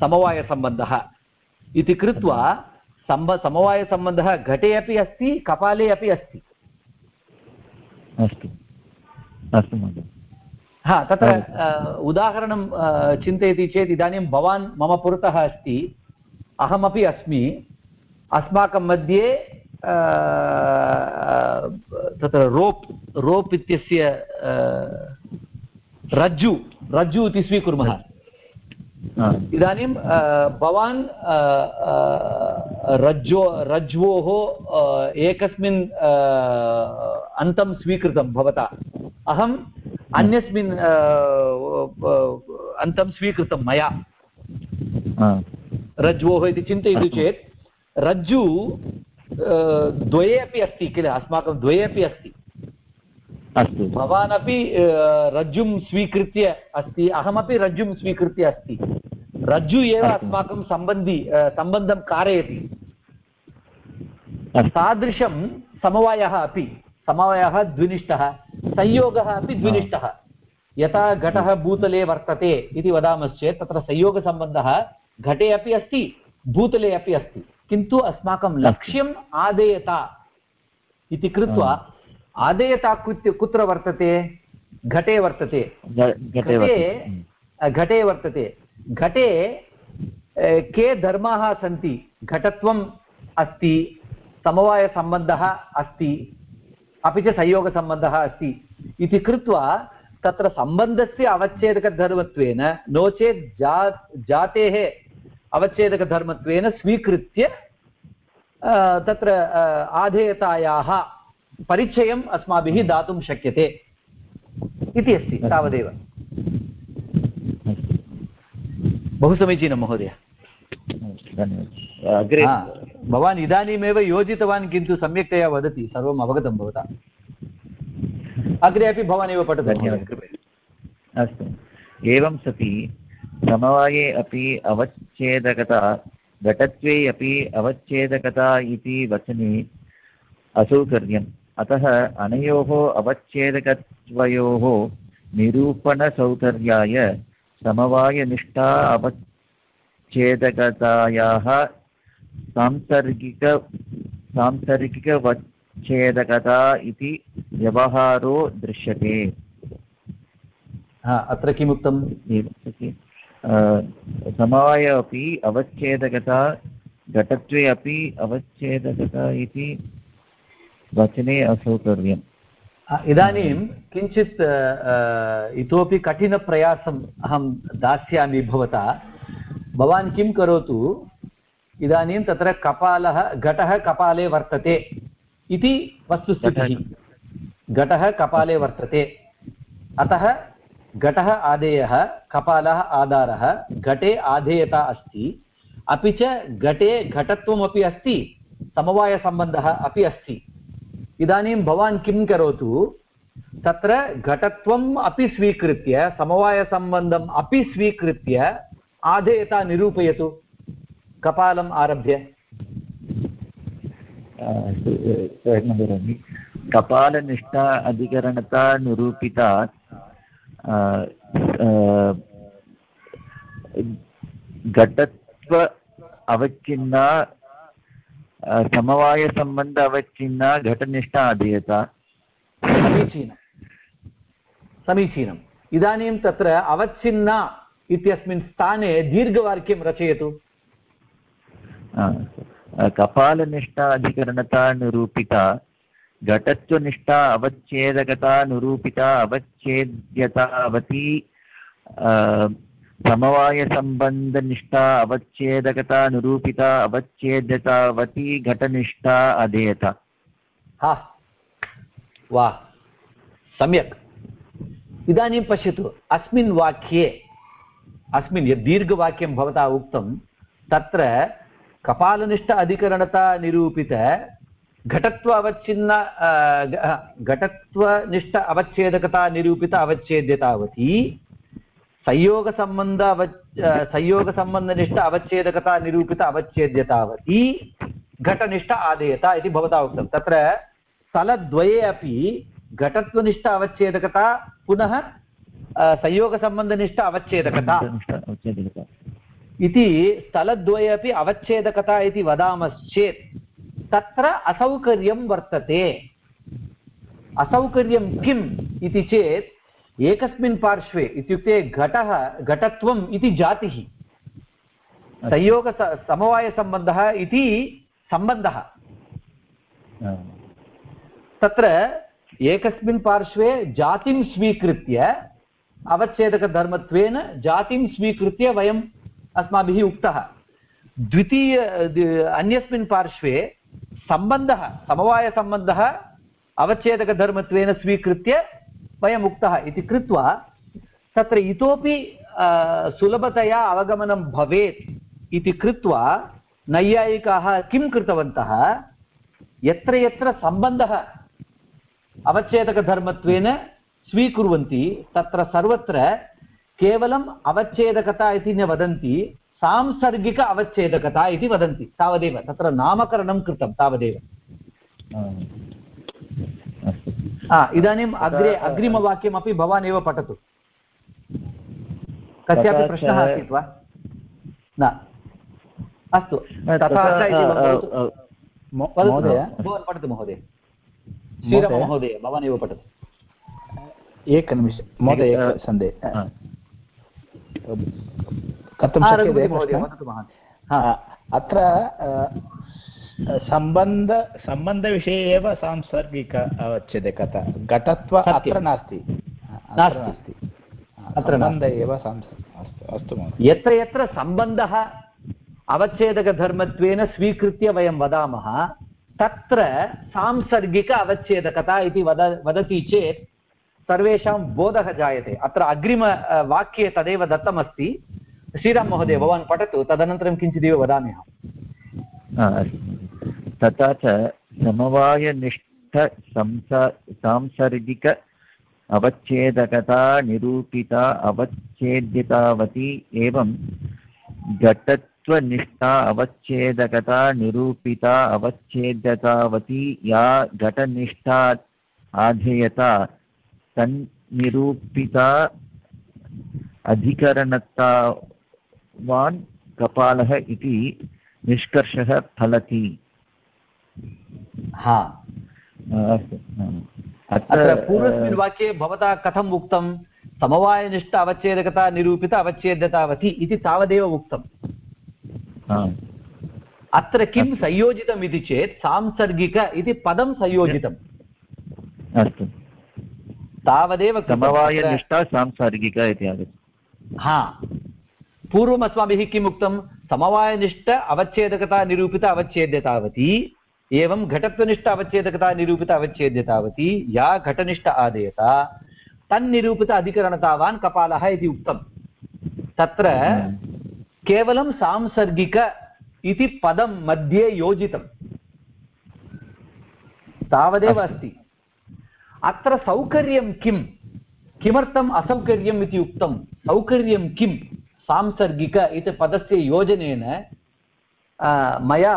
समवायसम्बन्धः इति कृत्वा सम्ब समवायसम्बन्धः घटे अपि अस्ति कपाले अपि अस्ति अस्तु अस्तु महोदय हा तत्र उदाहरणं चिन्तयति चेत् इदानीं भवान् मम पुरतः अस्ति। अहमपि अस्मि। अस्माकं मध्ये तत्र रोप् रोप् इत्यस्य रज्जु रज्जु इति स्वीकुर्मः। इदानीं भवान् रज्जो रज्ज्वोः अ, एकस्मिन् अन्तं स्वीकृतं भवता। अहम् अन्यस्मिन् अ, अ, अन्तं स्वीकृतं मया। रज्ज्वोः इति चिन्तयतु चेत् रज्जु द्वये अपि अस्ति किल? अस्माकं द्वये अपि अस्ति। अस्तु। भवान् अपि अ, रज्जुं स्वीकृत्य अस्ति अहमपि रज्जुं स्वीकृत्य अस्ति। रज्जु एव अस्माकं सम्बन्धि सम्बन्धं कारयति। तादृशं समवायः अपि समवायः द्विनिष्ठः। संयोगः अपि द्विनिष्ठः। यथा घटः भूतले वर्तते इति वदामश्चेत् तत्र संयोगसम्बन्धः घटे अपि अस्ति भूतले अपि अस्ति। किन्तु अस्माकं लक्ष्यम् आदेयता इति कृत्वा आदेयता कुत्र कुत्र वर्तते? घटे वर्तते। घटे वर्तते। घटे घटे वर्तते। घटे अ, के धर्माः सन्ति? घटत्वम् अस्ति समवायसम्बन्धः अस्ति अपि च संयोगसम्बन्धः अस्ति। इति कृत्वा तत्र सम्बन्धस्य अवच्छेदकधर्मत्वेन, नो चेत् जा, जातेः अवच्छेदकधर्मत्वेन स्वीकृत्य तत्र आधेयतायाः परिचयम् अस्माभिः दातुं शक्यते। इति अस्ति, तावदेव। बहु समीचीनं, महोदय। अग्रे भवान् इदानीमेव योजितवान् किन्तु सम्यक्तया वदति सर्वम् अवगतं भवता। अग्रे अपि भवानेव पठतु धन्यवादः। कृपया। अस्तु। एवं सति समवाये अपि अवच्छेदकता घटत्वे अपि अवच्छेदकता इति वचने असौकर्यम्। अतः अनयोः अवच्छेदकत्वयोः निरूपणसौकर्याय समवायनिष्ठा अवच्छेदकतायाः सांसर्गिक सांसर्गिकवच्छेदकता इति व्यवहारो दृश्यते। अत्र किमुक्तम्? एवं। समवाय अपि अवच्छेदकता घटत्वे अपि अवच्छेदकता इति वचने असौकर्यम् आ, इदानीं किञ्चित् इतोपि कठिनप्रयासम् अहं दास्यामि भवता। भवान् किं करोतु? इदानीं तत्र कपालः घटः कपाले वर्तते इति वस्तुस्थितिः। घटः कपाले वर्तते। अतः घटः आदेयः कपालः आधारः घटे आधेयता अस्ति। अपि च घटे घटत्वमपि अस्ति समवायसम्बन्धः अपि अस्ति। इदानीं भवान् किं करोतु? तत्र घटत्वम् अपि स्वीकृत्य समवायसम्बन्धम् अपि स्वीकृत्य आधेयता निरूपयतु। कपालम् आरभ्य। प्रयत्नं करोमि कपालनिष्ठा अधिकरणता निरूपिता अ, घटत्व अवच्छिन्ना समवायसम्बन्ध अवच्छिन्ना घटनिष्ठा अधीयता समीचीनं। समीचीनम् इदानीं तत्र अवच्छिन्ना इत्यस्मिन् स्थाने दीर्घवाक्यं रचयतु। कपालनिष्ठा अधिकरणता निरूपिता घटत्वनिष्ठा अवच्छेदकता निरूपिता अवच्छेद्यतावती समवायसम्बन्धनिष्ठा अवच्छेदकता निरूपिता अवच्छेद्यतावती घटनिष्ठा अधेयता। हा। वा। सम्यक्। इदानीं पश्यतु अस्मिन् वाक्ये अस्मिन् यद् दीर्घवाक्यं भवता उक्तं, तत्र कपालनिष्ठ अधिकरणता निरूपित, घटत्व अवच्छिन्न घटत्वनिष्ठ अवच्छेदकता निरूपित अवच्छेद्यतावती, संयोगसम्बन्ध अव संयोगसम्बन्धनिष्ठ अवच्छेदकता निरूपित अवच्छेद्यतावती, घटनिष्ठ आदेयता इति भवता उक्तं। तत्र स्थलद्वये अपि घटत्वनिष्ठ अवच्छेदकता पुनः संयोगसम्बन्धनिष्ठ अवच्छेदकता। इति स्थलद्वये अपि अवच्छेदकता इति वदामश्चेत्। तत्र असौकर्यं वर्तते। असौकर्यं किम् इति चेत् एकस्मिन् पार्श्वे इत्युक्ते घटः घटत्वम् इति जातिः। संयोग समवायसम्बन्धः इति सम्बन्धः। तत्र एकस्मिन् पार्श्वे जातिं स्वीकृत्य अवच्छेदकधर्मत्वेन जातिं स्वीकृत्य वयम् अस्माभिः उक्तः। द्वितीय अन्यस्मिन् पार्श्वे सम्बन्धः, समवायसम्बन्धः अवच्छेदकधर्मत्वेन स्वीकृत्य वयम् उक्तः इति कृत्वा तत्र इतोपि सुलभतया अवगमनं भवेत् इति कृत्वा नैयायिकाः किं कृतवन्तः? यत्र यत्र सम्बन्धः अवच्छेदकधर्मत्वेन स्वीकुर्वन्ति तत्र सर्वत्र केवलम् अवच्छेदकता इति न वदन्ति सांसर्गिक अवच्छेदकता इति वदन्ति तावदेव तत्र नामकरणं कृतं तावदेव। इदानीम् अग्रे अग्रिमवाक्यमपि भवान् एव पठतु। कस्यापि प्रश्नः आसीत् वा? न। अस्तु तथा भवान् पठतु महोदय। श्रीराममहोदय भवान् एव पठतु। एकनिमिषं महोदय सन्देहः। कर्तुं शक्यते अत्र सम्बन्ध सम्बन्धविषये एव सांसर्गिक अवच्छेदे कथा। घटत्व अत्र नास्ति। नास्ति। अत्र सम्बन्ध एव अस्तु अस्तु यत्र यत्र सम्बन्धः अवच्छेदकधर्मत्वेन स्वीकृत्य वयं वदामः तत्र सांसर्गिक अवच्छेदकता इति वद वदति चेत् सर्वेषां बोधः जायते। अत्र अग्रिमवाक्ये तदेव दत्तमस्ति। श्रीराम महोदय, भवान् पठतु, तदनन्तरं किञ्चिदेव वदामि अहं। तथा च समवायनिष्ठ सांसर्गिक अवच्छेदकता, निरूपिता, अवच्छेद्यतावती एवं घटत्वनिष्ठा, अवच्छेदकता, निरूपिता, अवच्छेद्यतावती या घटनिष्ठा, आधेयता तन्निरूपिता अधिकरणतावान् कपालः इति निष्कर्षः फलति। हा। अत्र पूर्वस्मिन् वाक्ये भवता कथम् उक्तं? समवायनिष्ठ अवच्छेदकता निरूपित अवच्छेद्यतावति इति तावदेव उक्तम् अत्र किं संयोजितम् इति चेत् सांसर्गिक इति पदं संयोजितम्। अस्तु। तावदेव समवायनिष्ठा सांसर्गिक इति आगच्छति हा। पूर्वम् अस्माभिः किम् उक्तं? समवायनिष्ठ अवच्छेदकता निरूपित अवच्छेद्यतावती एवं घटत्वनिष्ठ अवच्छेदकता निरूपित अवच्छेद्यतावती या घटनिष्ठ आदेयता तन्निरूपित अधिकरणतावान् कपालः इति उक्तं तत्र केवलं सांसर्गिक इति पदं मध्ये योजितं तावदेव अस्ति। अत्र सौकर्यं किं? किमर्थम् असौकर्यम् इति उक्तं? सौकर्यं किं? सांसर्गिक इति पदस्य योजनेन मया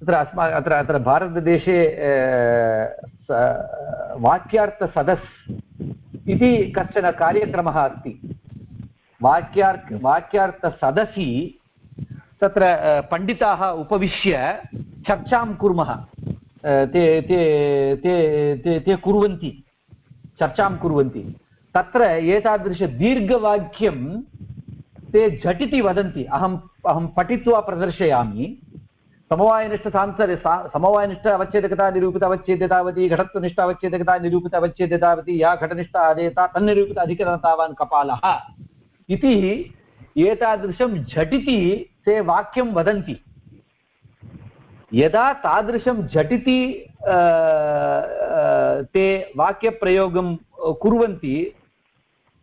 तत्र अस्मा, अत्र अत्र भारतदेशे वाक्यार्थसदस् इति कश्चन कार्यक्रमः अस्ति। वाक्यार्, वाक्यार्थसदसि तत्र पण्डिताः उपविश्य चर्चां कुर्मः। ते ते ते ते कुर्वन्ति, चर्चां कुर्वन्ति। तत्र एतादृशदीर्घवाक्यं ते झटिति वदन्ति। अहम् अहं पठित्वा प्रदर्शयामि। समवायनिष्ठ सांसर् समवायनिष्ठ अवच्छेदकता निरूपित अवच्छेद्यतावती घटत्वनिष्ठ अवच्छेदकता निरूपित अवच्छेद्यतावती या घटनिष्ठ आदेयता तन्निरूपित अधिकरणतावान् कपालः। इति एतादृशं झटिति ते वाक्यं वदन्ति। यदा तादृशं झटिति ते वाक्यप्रयोगं कुर्वन्ति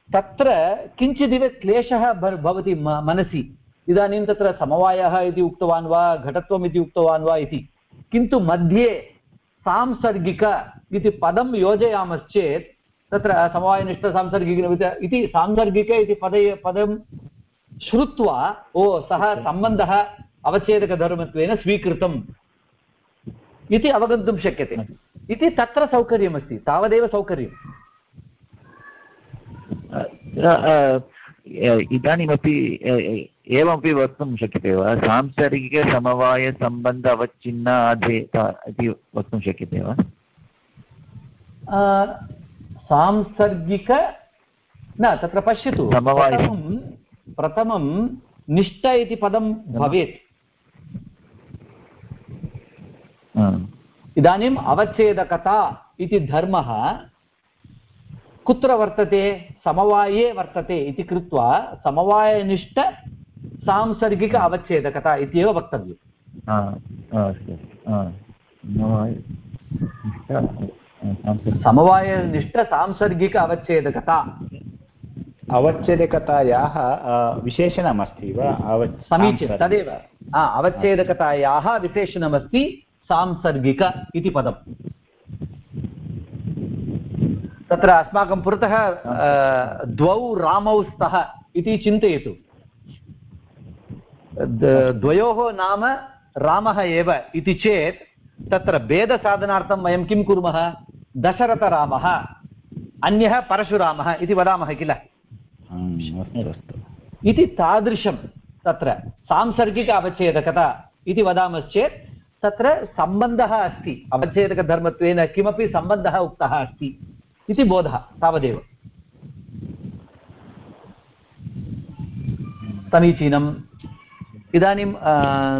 तत्र किञ्चिदिव क्लेशः भवति मनसि। इदानीं तत्र समवायः इति उक्तवान् वा घटत्वम् इति उक्तवान् वा इति। किन्तु मध्ये सांसर्गिक इति पदं योजयामश्चेत् तत्र समवायनिष्ठ सांसर्गिक इति सांसर्गिक इति पदे पदं श्रुत्वा ओ सः सम्बन्धः अवच्छेदकधर्मत्वेन स्वीकृतम् इति अवगन्तुं शक्यते। इति तत्र सौकर्यमस्ति तावदेव सौकर्यम्। इदानीमपि एवमपि वक्तुं शक्यते वा? सांसर्गिकसमवायसम्बन्ध अवच्छिन्न अधेत इति वक्तुं शक्यते वा? सांसर्गिक न तत्र पश्यतु। प्रथमं प्रथमं निष्ठ इति पदं भवेत्। इदानीम् अवच्छेदकता इति धर्मः कुत्र वर्तते समवाये वर्तते इति कृत्वा समवायनिष्ठ सांसर्गिक अवच्छेदकता इत्येव वक्तव्यम् समवायनिष्ठ सांसर्गिक अवच्छेदकता अवच्छेदकतायाः विशेषणमस्ति वा? समीचीनं तदेव अवच्छेदकतायाः विशेषणमस्ति सांसर्गिक इति पदम्। तत्र अस्माकं पुरतः द्वौ रामौ स्तः इति चिन्तयतु। द्वयोः नाम रामः एव इति चेत् तत्र भेदसाधनार्थं वयं किं कुर्मः? दशरथरामः अन्यः परशुरामः इति वदामः किल? इति तादृशं तत्र सांसर्गिक अवच्छेदकता इति वदामश्चेत् तत्र सम्बन्धः अस्ति। अवच्छेदकधर्मत्वेन किमपि सम्बन्धः उक्तः अस्ति इति बोधः तावदेव। समीचीनम्। इदानीं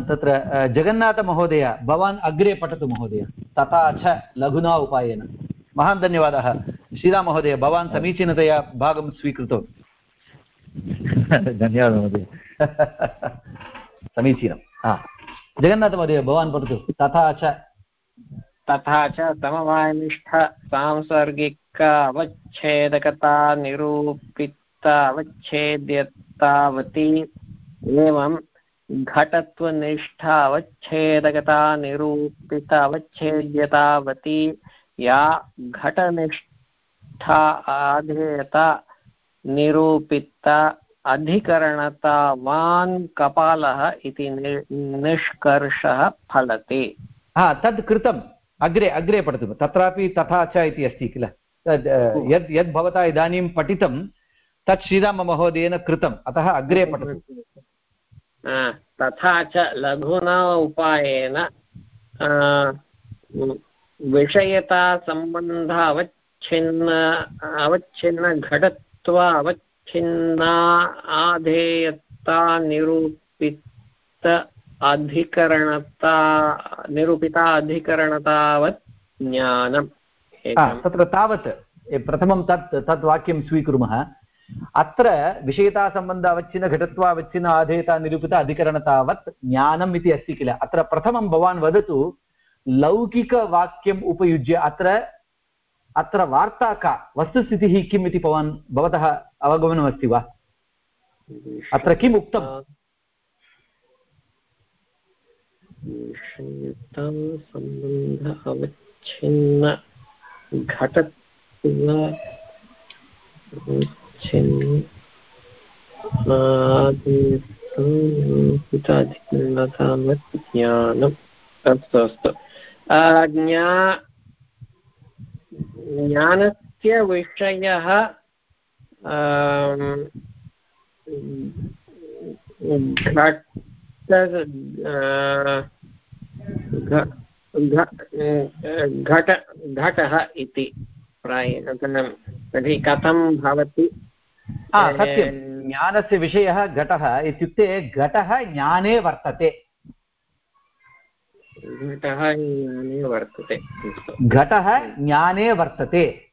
तत्र जगन्नाथमहोदय भवान् अग्रे पठतु महोदय। तथा च लघुना उपायेन। महान् धन्यवादः। श्रीराममहोदय भवान् समीचीनतया भागं स्वीकृतवान् धन्यवादः महोदय। समीचीनं हा। जगन्नाथमहोदय, भवान् पठतु। तथा च। तथा च समवायनिष्ठ सांसर्गिक अवच्छेदकता निरूपित अवच्छेद्यतावती एवं घटत्वनिष्ठ अवच्छेदकता निरूपित अवच्छेद्यतावती या घटनिष्ठा आधेयता निरूपित अधिकरणतावान् कपालः इति निष्कर्षः फलते। हा तद् कृतम्। अग्रे अग्रे पठतु। तत्रापि तथा च इति अस्ति किल? यद् यद् भवता इदानीं पठितं तत् श्रीराममहोदयेन कृतम्। अतः अग्रे पठतु। तथा च लघुना उपायेन विषयतासम्बन्ध अवच्छिन्न अवच्छिन्नघटत्व अवच्छिन्ना आधेयता निरूपित अधिकरणता निरूपिता अधिकरणतावत् ज्ञानम् तत्र तावत् प्रथमं तत् तत् वाक्यं स्वीकुर्मः। अत्र विषयतासम्बन्ध अवच्छिन्न घटत्वावच्छिन्न आधेयता निरूपित अधिकरणतावत् ज्ञानम् इति अस्ति किल। अत्र प्रथमं भवान् वदतु लौकिकवाक्यम् उपयुज्य अत्र अत्र वार्ता का वस्तुस्थितिः किम् इति भवान् भवतः अवगमनमस्ति वा? अत्र किम् उक्तम् सम्बन्ध अवच्छिन्न घटत्व ज्ञानम् अस्तु अस्तु। ज्ञा ज्ञानस्य विषयः घट घट घटः इति प्रायेण तर्हि कथं भवति? सत्यं। ज्ञानस्य विषयः घटः इत्युक्ते घटः ज्ञाने वर्तते। घटः ज्ञाने वर्तते। घटः ज्ञाने वर्तते।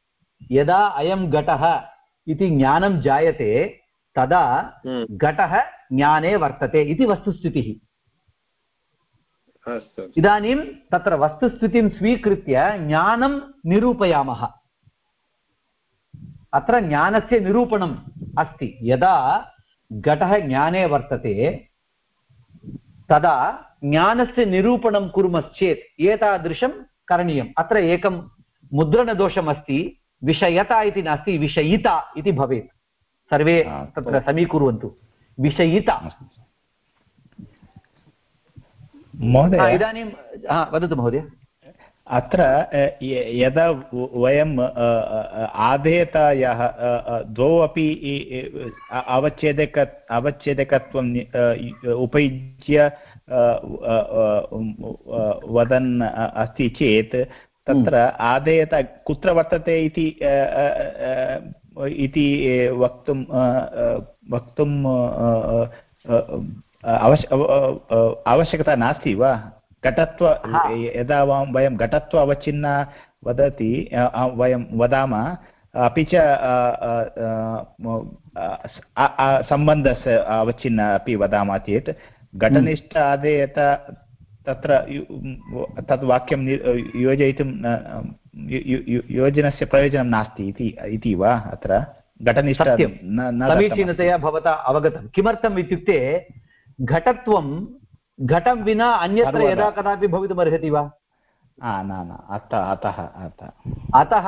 यदा अयं घटः इति ज्ञानं जायते तदा हम्म, घटः ज्ञाने वर्तते इति वस्तुस्थितिः। इदानीं तत्र वस्तुस्थितिं स्वीकृत्य ज्ञानं निरूपयामः। अत्र ज्ञानस्य निरूपणम् अस्ति। यदा घटः ज्ञाने वर्तते तदा ज्ञानस्य निरूपणं कुर्मश्चेत् एतादृशं करणीयम्। अत्र एकं मुद्रणदोषमस्ति। विषयता इति नास्ति विषयिता इति भवेत्। सर्वे तत्र समीकुर्वन्तु। विषयिता। महोदय। इदानीं वदतु महोदय। अत्र यदा वयं आधेयतायाः द्वौ अपि अवच्छेदक अवच्छेदकत्वं उपयुज्य वदन् अस्ति चेत् तत्र आधेयता कुत्र वर्तते इति अ, अ, अ, इति वक्तुं अ, अ, वक्तुं अ, अ, अ, अ- आवश्यकता नास्ति वा घटत्व हा। यदा वयं घटत्व अवच्छिन्न वदति अ, अ, वयं वदामः अपि च अ, अ, अ, अ, अ, सम्बन्धस्य अवच्छिन्न अपि वदामः चेत् घटनिष्ठ आदेयत तत्र तद् वाक्यं योजयितुं योजनस्य प्रयोजनं नास्ति इति इति वा अत्र? घटनिष्ठ। समीचीनतया भवता अवगतं। किमर्थम् इत्युक्ते घटत्वं घटं विना अन्यत्र। यदा कदापि भवितुमर्हति वा? न न अतः अतः अतः। अतः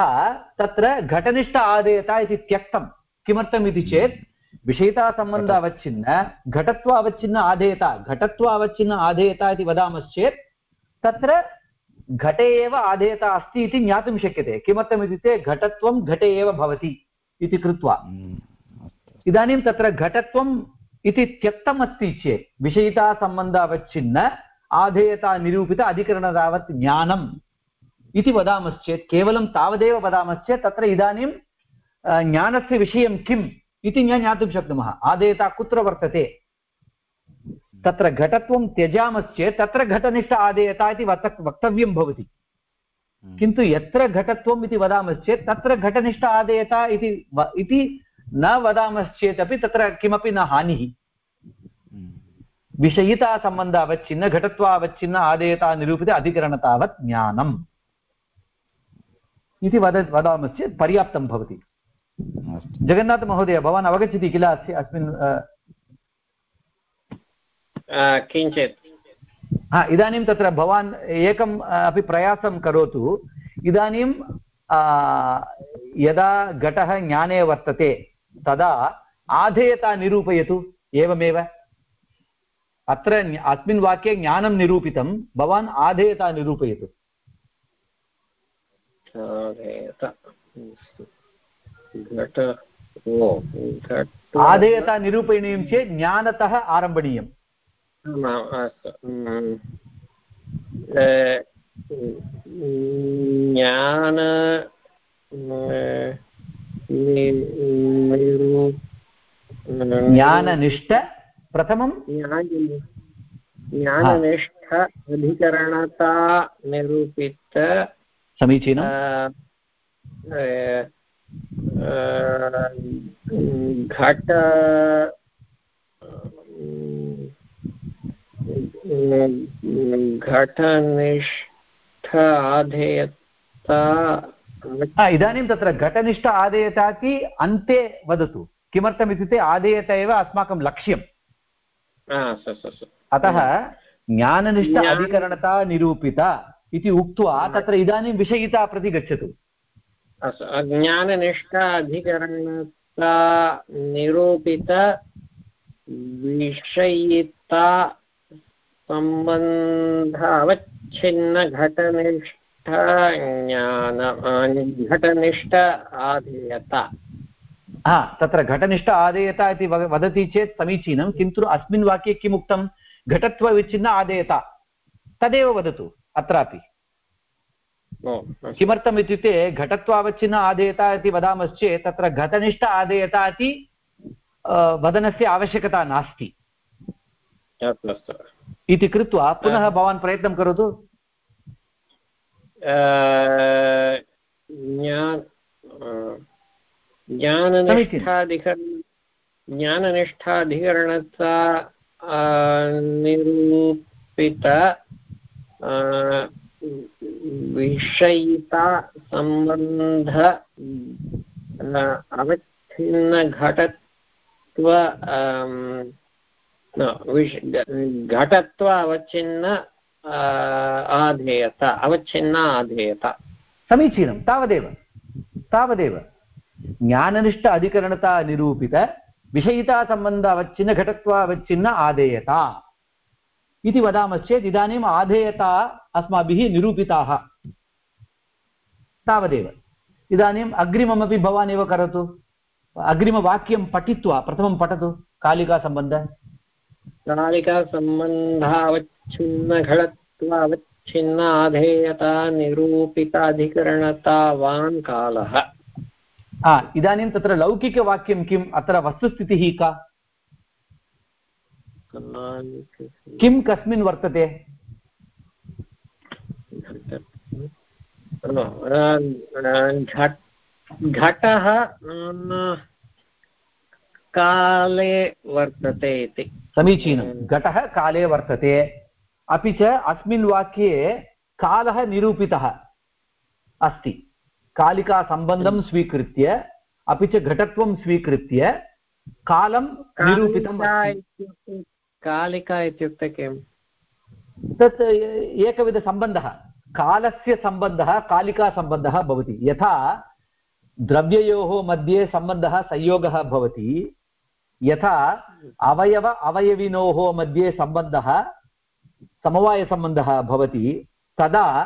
तत्र घटनिष्ठ आदेयता इति त्यक्तं। किमर्थम् इति चेत् विषयितासम्बन्ध अवच्छिन्न घटत्व अवच्छिन्न आधेयता घटत्व अवच्छिन्न आधेयता इति वदामश्चेत् तत्र घटे एव आधेयता अस्ति इति ज्ञातुं शक्यते। किमर्थम् इत्युक्ते घटत्वं घटे एव भवति इति कृत्वा। हम्म, इदानीं तत्र घटत्वम् इति त्यक्तम् अस्ति चेत् विषयितासम्बन्ध अवच्छिन्न आधेयता निरूपित अधिकरणतावत् ज्ञानम् इति वदामश्चेत् केवलं तावदेव वदामश्चेत् तत्र इदानीं ज्ञानस्य विषयं किम्? इति न ज्ञातुं शक्नुमः। आधेयता कुत्र वर्तते? तत्र घटत्वं त्यजामश्चेत् तत्र घटनिष्ठ आधेयता इति वक्त वक्तव्यं भवति। किन्तु यत्र घटत्वम् इति वदामश्चेत् तत्र घटनिष्ठ आदेयता इति इति न वदामश्चेदपि तत्र किमपि न हानिः। विषयितासम्बन्ध अवच्छिन्न घटत्वावच्छिन्न आदेयता निरूपित अधिकरणतावत् ज्ञानम्। इति वद वदामश्चेत् पर्याप्तं भवति। जगन्नाथमहोदय भवान् अवगच्छति किल अस्य अस्मिन् किञ्चित्। हा इदानीं तत्र भवान् एकम् अपि प्रयासं करोतु। इदानीं यदा घटः ज्ञाने वर्तते तदा आधेयता निरूपयतु एवमेव। अत्र अस्मिन् वाक्ये ज्ञानं निरूपितं भवान् आधेयता निरूपयतु। घट ओ निरूपणीयं चेत् ज्ञानतः आरम्भणीयम् ज्ञान ज्ञाननिष्ठ प्रथमं ज्ञाननिष्ठ अधिकरणता निरूपित समीचीनं घट घटनिष्ठ आधेयता इदानीं तत्र घटनिष्ठ आदेयता इति अन्ते वदतु। किमर्थम् इत्युक्ते आदेयत एव अस्माकं लक्ष्यम्। अतः ज्ञाननिष्ठ ज्ञान- अधिकरणता निरूपिता इति उक्त्वा तत्र इदानीं विषयिता प्रति गच्छतु। अस्तु ज्ञाननिष्ठ अधिकरणता निरूपित विषयिता सम्बन्ध अवच्छिन्न घटनिष्ठ ज्ञान घटनिष्ठ आधेयता। हा, तत्र घटनिष्ठ आदेयता इति वद- वदति चेत् समीचीनं, किन्तु अस्मिन् वाक्ये किम् उक्तं घटत्वविच्छिन्न आदेयता तदेव वदतु, अत्रापि। किमर्थम् इत्युक्ते घटत्वावच्छिन्न आदेयता इति वदामश्चेत् तत्र घटनिष्ठ आदेयता इति वदनस्य आवश्यकता नास्ति। इति कृत्वा पुनः भवान् प्रयत्नं करोतु। ज्ञान ज्ञाननिष्ठाधिकरण ज्ञाननिष्ठाधिकरणता निरूपित विषयिता सम्बन्ध अवच्छिन्नघटत्व विष- घटत्व अवच्छिन्न आधेयत अवच्छिन्न आधेयत। समीचीनं, तावदेव तावदेव। ज्ञाननिष्ठ अधिकरणता निरूपित विषयितासम्बन्ध अवच्छिन्न घटत्वावच्छिन्न आदेयता इति वदामश्चेत् इदानीम् आधेयता अस्माभिः निरूपिताः। तावदेव। इदानीम् अग्रिममपि भवान् एव करोतु। अग्रिमवाक्यं पठित्वा प्रथमं पठतु कालिकासम्बन्ध। कालिकासम्बन्धावच्छिन्नघटत्वावच्छिन्न आधेयता निरूपिताधिकरणतावान् कालः। इदानीं तत्र लौकिकवाक्यं किम्? अत्र वस्तुस्थितिः का? किं कस्मिन् वर्तते? घटः काले वर्तते इति। समीचीनं। घटः काले वर्तते। अपि च अस्मिन् वाक्ये कालः निरूपितः अस्ति। कालिकासम्बन्धं स्वीकृत्य अपि च घटत्वं स्वीकृत्य कालं निरूपितम् कालिका इत्युक्ते किम्? तत् एकविधसम्बन्धः। कालस्य सम्बन्धः कालिकासम्बन्धः भवति। यथा द्रव्ययोः मध्ये सम्बन्धः संयोगः भवति। यथा अवयव अवयविनोः मध्ये सम्बन्धः समवायसम्बन्धः भवति। तदा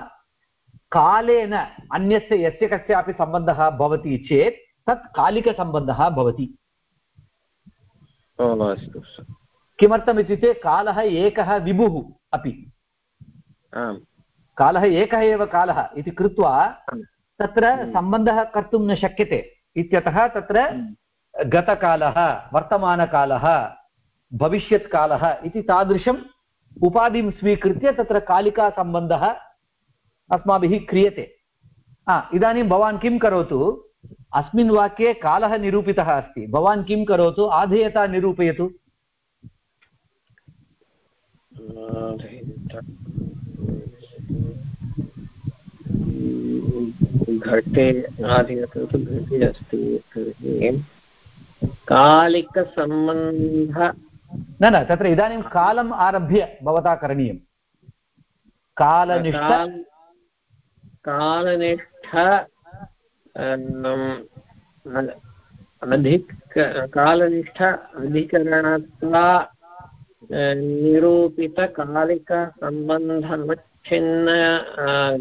कालेन अन्यस्य यस्य कस्यापि सम्बन्धः भवति चेत् तत् कालिकसम्बन्धः भवति। अस्तु। किमर्थम् इत्युक्ते कालः एकः विभुः अपि। कालः एकः एव कालः इति कृत्वा तत्र सम्बन्धः कर्तुं न शक्यते। इत्यतः तत्र गतकालः वर्तमानकालः भविष्यत्कालः इति तादृशम् उपाधिं स्वीकृत्य तत्र कालिकासम्बन्धः अस्माभिः क्रियते। हा इदानीं भवान् किं करोतु? अस्मिन् वाक्ये कालः निरूपितः अस्ति। भवान् किं करोतु? आधेयता निरूपयतु। घटे आदिगतं तु घटे अस्ति तर्हि कालिकसम्बन्ध न न तत्र इदानीं कालम् आरभ्य भवता करणीयं कालनिष्ठ। कालनिष्ठ अधिक कालनिष्ठ अधिकरणत्वा अ, निरूपितकालिकसम्बन्धवच्छिन्न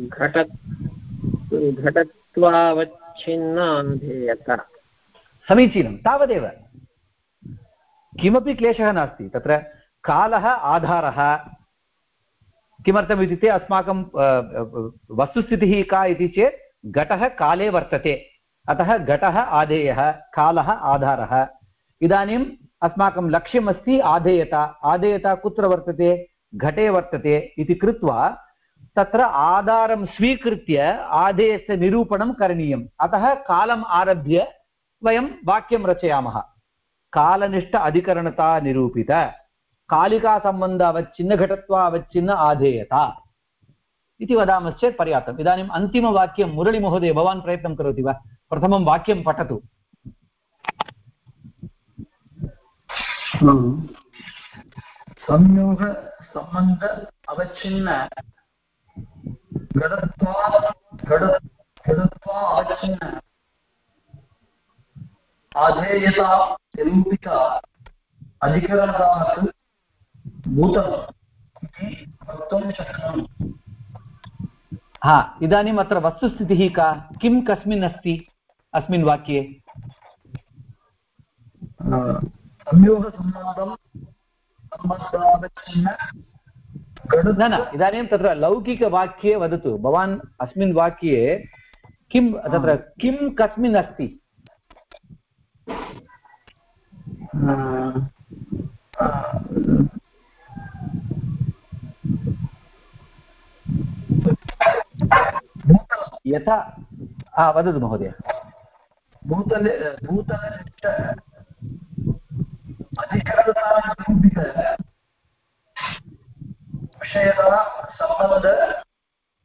घट घटत्वावच्छिन्न अधेयत समीचीनं तावदेव किमपि क्लेशः नास्ति तत्र कालः आधारः किमर्थम् इत्युक्ते अस्माकं वस्तुस्थितिः का इति चेत् घटः काले वर्तते अतः घटः आधेयः कालः आधारः इदानीम् अस्माकं लक्ष्यमस्ति आधेयता। आधेयता कुत्र वर्तते? घटे वर्तते इति कृत्वा तत्र आधारं स्वीकृत्य आधेयस्य निरूपणं करणीयम्। अतः कालम् आरभ्य वयं वाक्यं रचयामः। कालनिष्ठ अधिकरणता निरूपित। कालिकासम्बन्ध अवच्छिन्न, घटत्वा अवच्छिन्न, आधेयता। इति वदामश्चेत् पर्याप्तम्। इदानीम् अन्तिमवाक्यं मुरळीमहोदय, भवान् प्रयत्नं करोति वा? प्रथमं वाक्यं पठतु। संयोग संबंध अवच्छिन्न। घटत्वा घट घटत्वा अवच्छिन्न। आधेयता निरूपिता अधिकरणतात् भूतम् इति वक्तुं शक्नोमि। हा इदानीम् अत्र वस्तुस्थितिः का? किं कस्मिन् अस्ति? अस्मिन् वाक्ये। सम्बन्धावच्छिन्न। घट न न इदानीं तत्र लौकिकवाक्ये वदतु। भवान् अस्मिन् वाक्ये किं तत्र किं कस्मिन् अस्ति? यथा हा वदतु महोदय। भूतले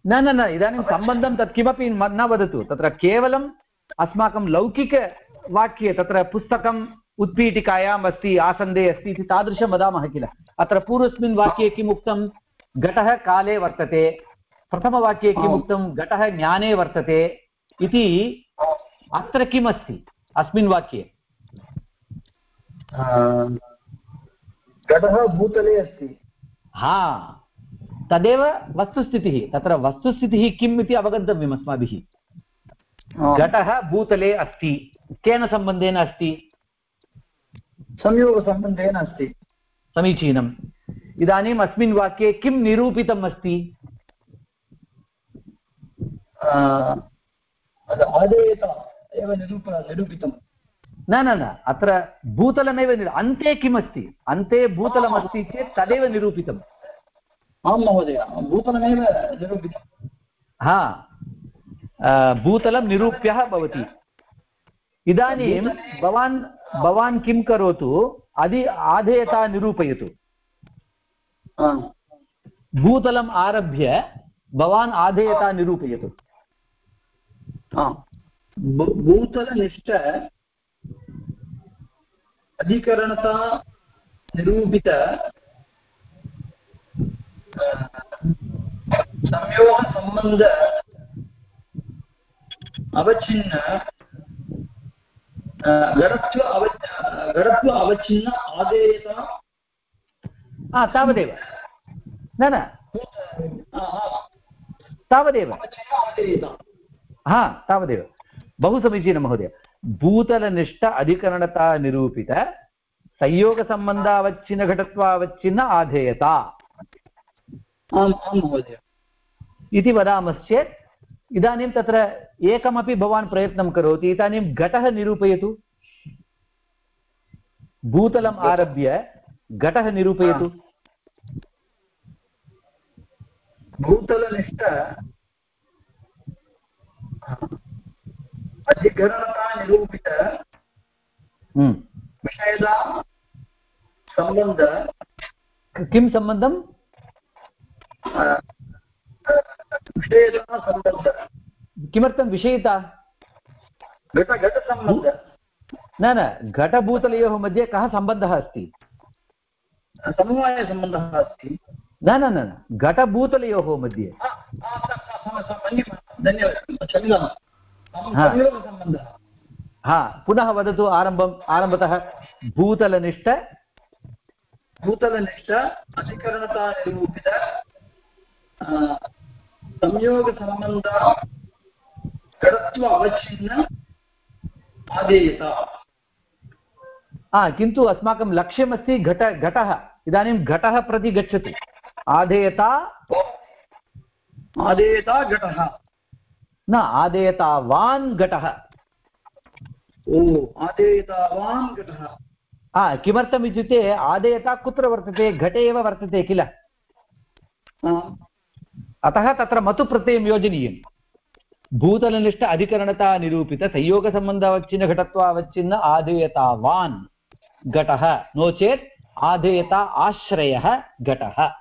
न न न, इदानीं सम्बन्धं तत् किमपि न वदतु। तत्र केवलम् अस्माकं लौकिकवाक्ये तत्र पुस्तकम् उत्पीठिकायाम् अस्ति, आसन्दे अस्ति इति तादृशं वदामः किल? अत्र पूर्वस्मिन् वाक्ये किम् घटः काले वर्तते। प्रथमवाक्ये किम् उक्तं? घटः ज्ञाने वर्तते इति अत्र किम् अस्ति अस्मिन् वाक्ये। घटः भूतले अस्ति। हा तदेव वस्तुस्थितिः तत्र वस्तुस्थितिः किम् इति अवगन्तव्यम् अस्माभिः। घटः भूतले अस्ति केन सम्बन्धेन अस्ति? संयोगसम्बन्धेन अस्ति। समीचीनम्। इदानीम् अस्मिन् वाक्ये किं निरूपितम् अस्ति? आदेयत एव निरूप निरूपितं न न न अत्र भूतलमेव निरू अन्ते किम् अस्ति अन्ते भूतलमस्ति चेत् तदेव निरूपितम्। आं महोदय भूतलमेव निरूपितं हा भूतलं निरूप्यः भवति। इदानीं भवान् भवान् किं करोतु? अधि आधेयता निरूपयतु। भूतलम् आरभ्य भवान् आधेयता निरूपयतु। भूतलनिष्ठ अधिकरणता निरूपित संयोगसम्बन्ध अवच्छिन्न गणत्व अव गणत्व अवच्छिन्न आदेयता हा तावदेव। न न। तावदेव। हा तावदेव। बहु समीचीनं महोदय। भूतलनिष्ठ अधिकरणता निरूपित संयोगसम्बन्धावच्छिन्नघटत्वावच्छिन्न आधेयता आम् आं महोदय इति वदामश्चेत् इदानीं तत्र एकमपि भवान् प्रयत्नं करोति इदानीं घटः निरूपयतु भूतलम् आरभ्य घटः निरूपयतु भूतलनिष्ठ अधिकरणता निरूपित हम्म। विषयदा सम्बन्ध किं सम्बन्धं अ, सम्बन्ध किमर्थं विषयिता घट घटसम्बन्ध न न घटभूतलयोः मध्ये कः सम्बन्धः अस्ति समवायसम्बन्धः अस्ति न न न घटभूतलयोः मध्ये। धन्यवादः हा। पुनः वदतु आरम्भम् आरम्भतः भूतलनिष्ठ। भूतलनिष्ठ अधिकरणता निरूपित संयोगसम्बन्ध घटत्व अवच्छिन्न आदेयता। हा किन्तु अस्माकं लक्ष्यमस्ति घट घटः। इदानीं घटः प्रति गच्छतु। आधेयता आदेयता घटः। न आदेयतावान् घटः। ओ आदेयतावान् घटः। हा किमर्थम् इत्युक्ते आदेयता कुत्र वर्तते घटे एव वर्तते किल? अतः तत्र मतुप्रत्ययं योजनीयं। भूतलनिष्ठ अधिकरणता निरूपित संयोगसम्बन्धावच्छिन्न घटत्वावच्छिन्न आधेयतावान् घटः। नो चेत् आधेयता आश्रयः घटः।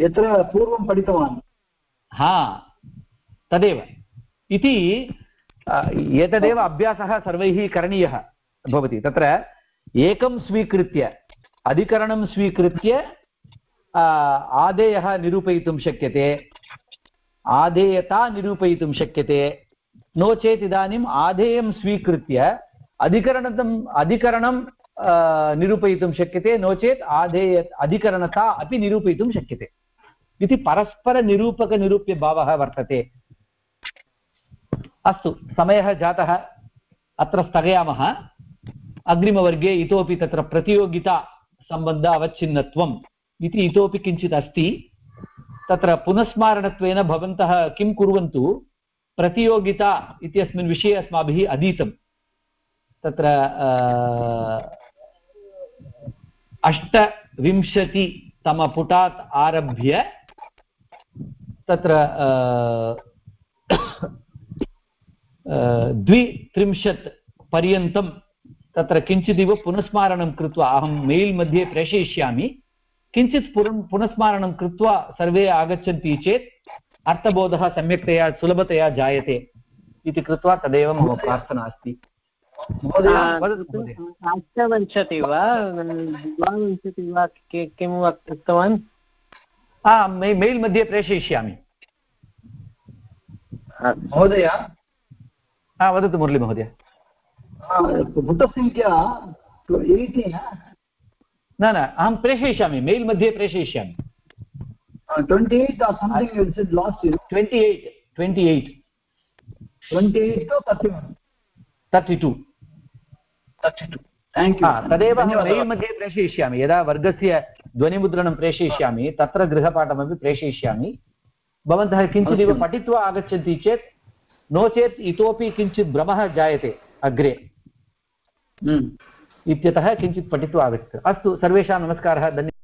यत्र पूर्वं पठितवान्। हा। तदेव। इति एतदेव अभ्यासः सर्वैः करणीयः भवति। तत्र एकं स्वीकृत्य अधिकरणं स्वीकृत्य आदेयः निरूपयितुं शक्यते। आधेयता निरूपयितुं शक्यते। नो चेत् इदानीम् आधेयं स्वीकृत्य अधिकरणतम् अधिकरणं निरूपयितुं शक्यते। नो चेत् आधेय अधिकरणता अपि निरूपयितुं शक्यते। इति परस्परनिरूपकनिरूप्यभावः वर्तते। अस्तु, समयः जातः। अत्र स्थगयामः। अग्रिमवर्गे इतोपि तत्र प्रतियोगितासम्बन्ध अवच्छिन्नत्वम् इति इतोपि किञ्चित् अस्ति। तत्र पुनस्मारणत्वेन भवन्तः किं कुर्वन्तु? प्रतियोगिता इत्यस्मिन् विषये अस्माभिः अधीतं तत्र अष्टविंशतितमपुटात् आरभ्य तत्र द्वित्रिंशत् पर्यन्तं तत्र किञ्चिदिव पुनस्मारणं कृत्वा अहं मेल् मध्ये प्रेषयिष्यामि किञ्चित् पुरं पुनस्मारणं कृत्वा सर्वे आगच्छन्ति चेत् अर्थबोधः सम्यक्तया सुलभतया जायते इति कृत्वा तदेव मम प्रार्थना अस्ति। अष्टविंशति वा? द्वाविंशति वा? किं उक्तवान्? मेल् मध्ये प्रेषयिष्यामि। महोदय हा वदतु मुरळीमहोदय पुटसङ्ख्या एय्टीन् न? न अहं प्रेषयिष्यामि मेल् मध्ये प्रेषयिष्यामि। Twenty eight you said last twenty eight twenty eight twenty eight to thirty thirty two thirty two तदेव अहं मेल् मध्ये प्रेषयिष्यामि। यदा वर्गस्य ध्वनिमुद्रणं प्रेषयिष्यामि तत्र गृहपाठमपि प्रेषयिष्यामि। भवन्तः किञ्चिदिव पठित्वा आगच्छन्ति चेत् नो चेत् इतोपि किञ्चित् भ्रमः जायते अग्रे। इत्यतः किञ्चित् पठित्वा आगच्छतु। अस्तु सर्वेषां नमस्कारः धन्यवादः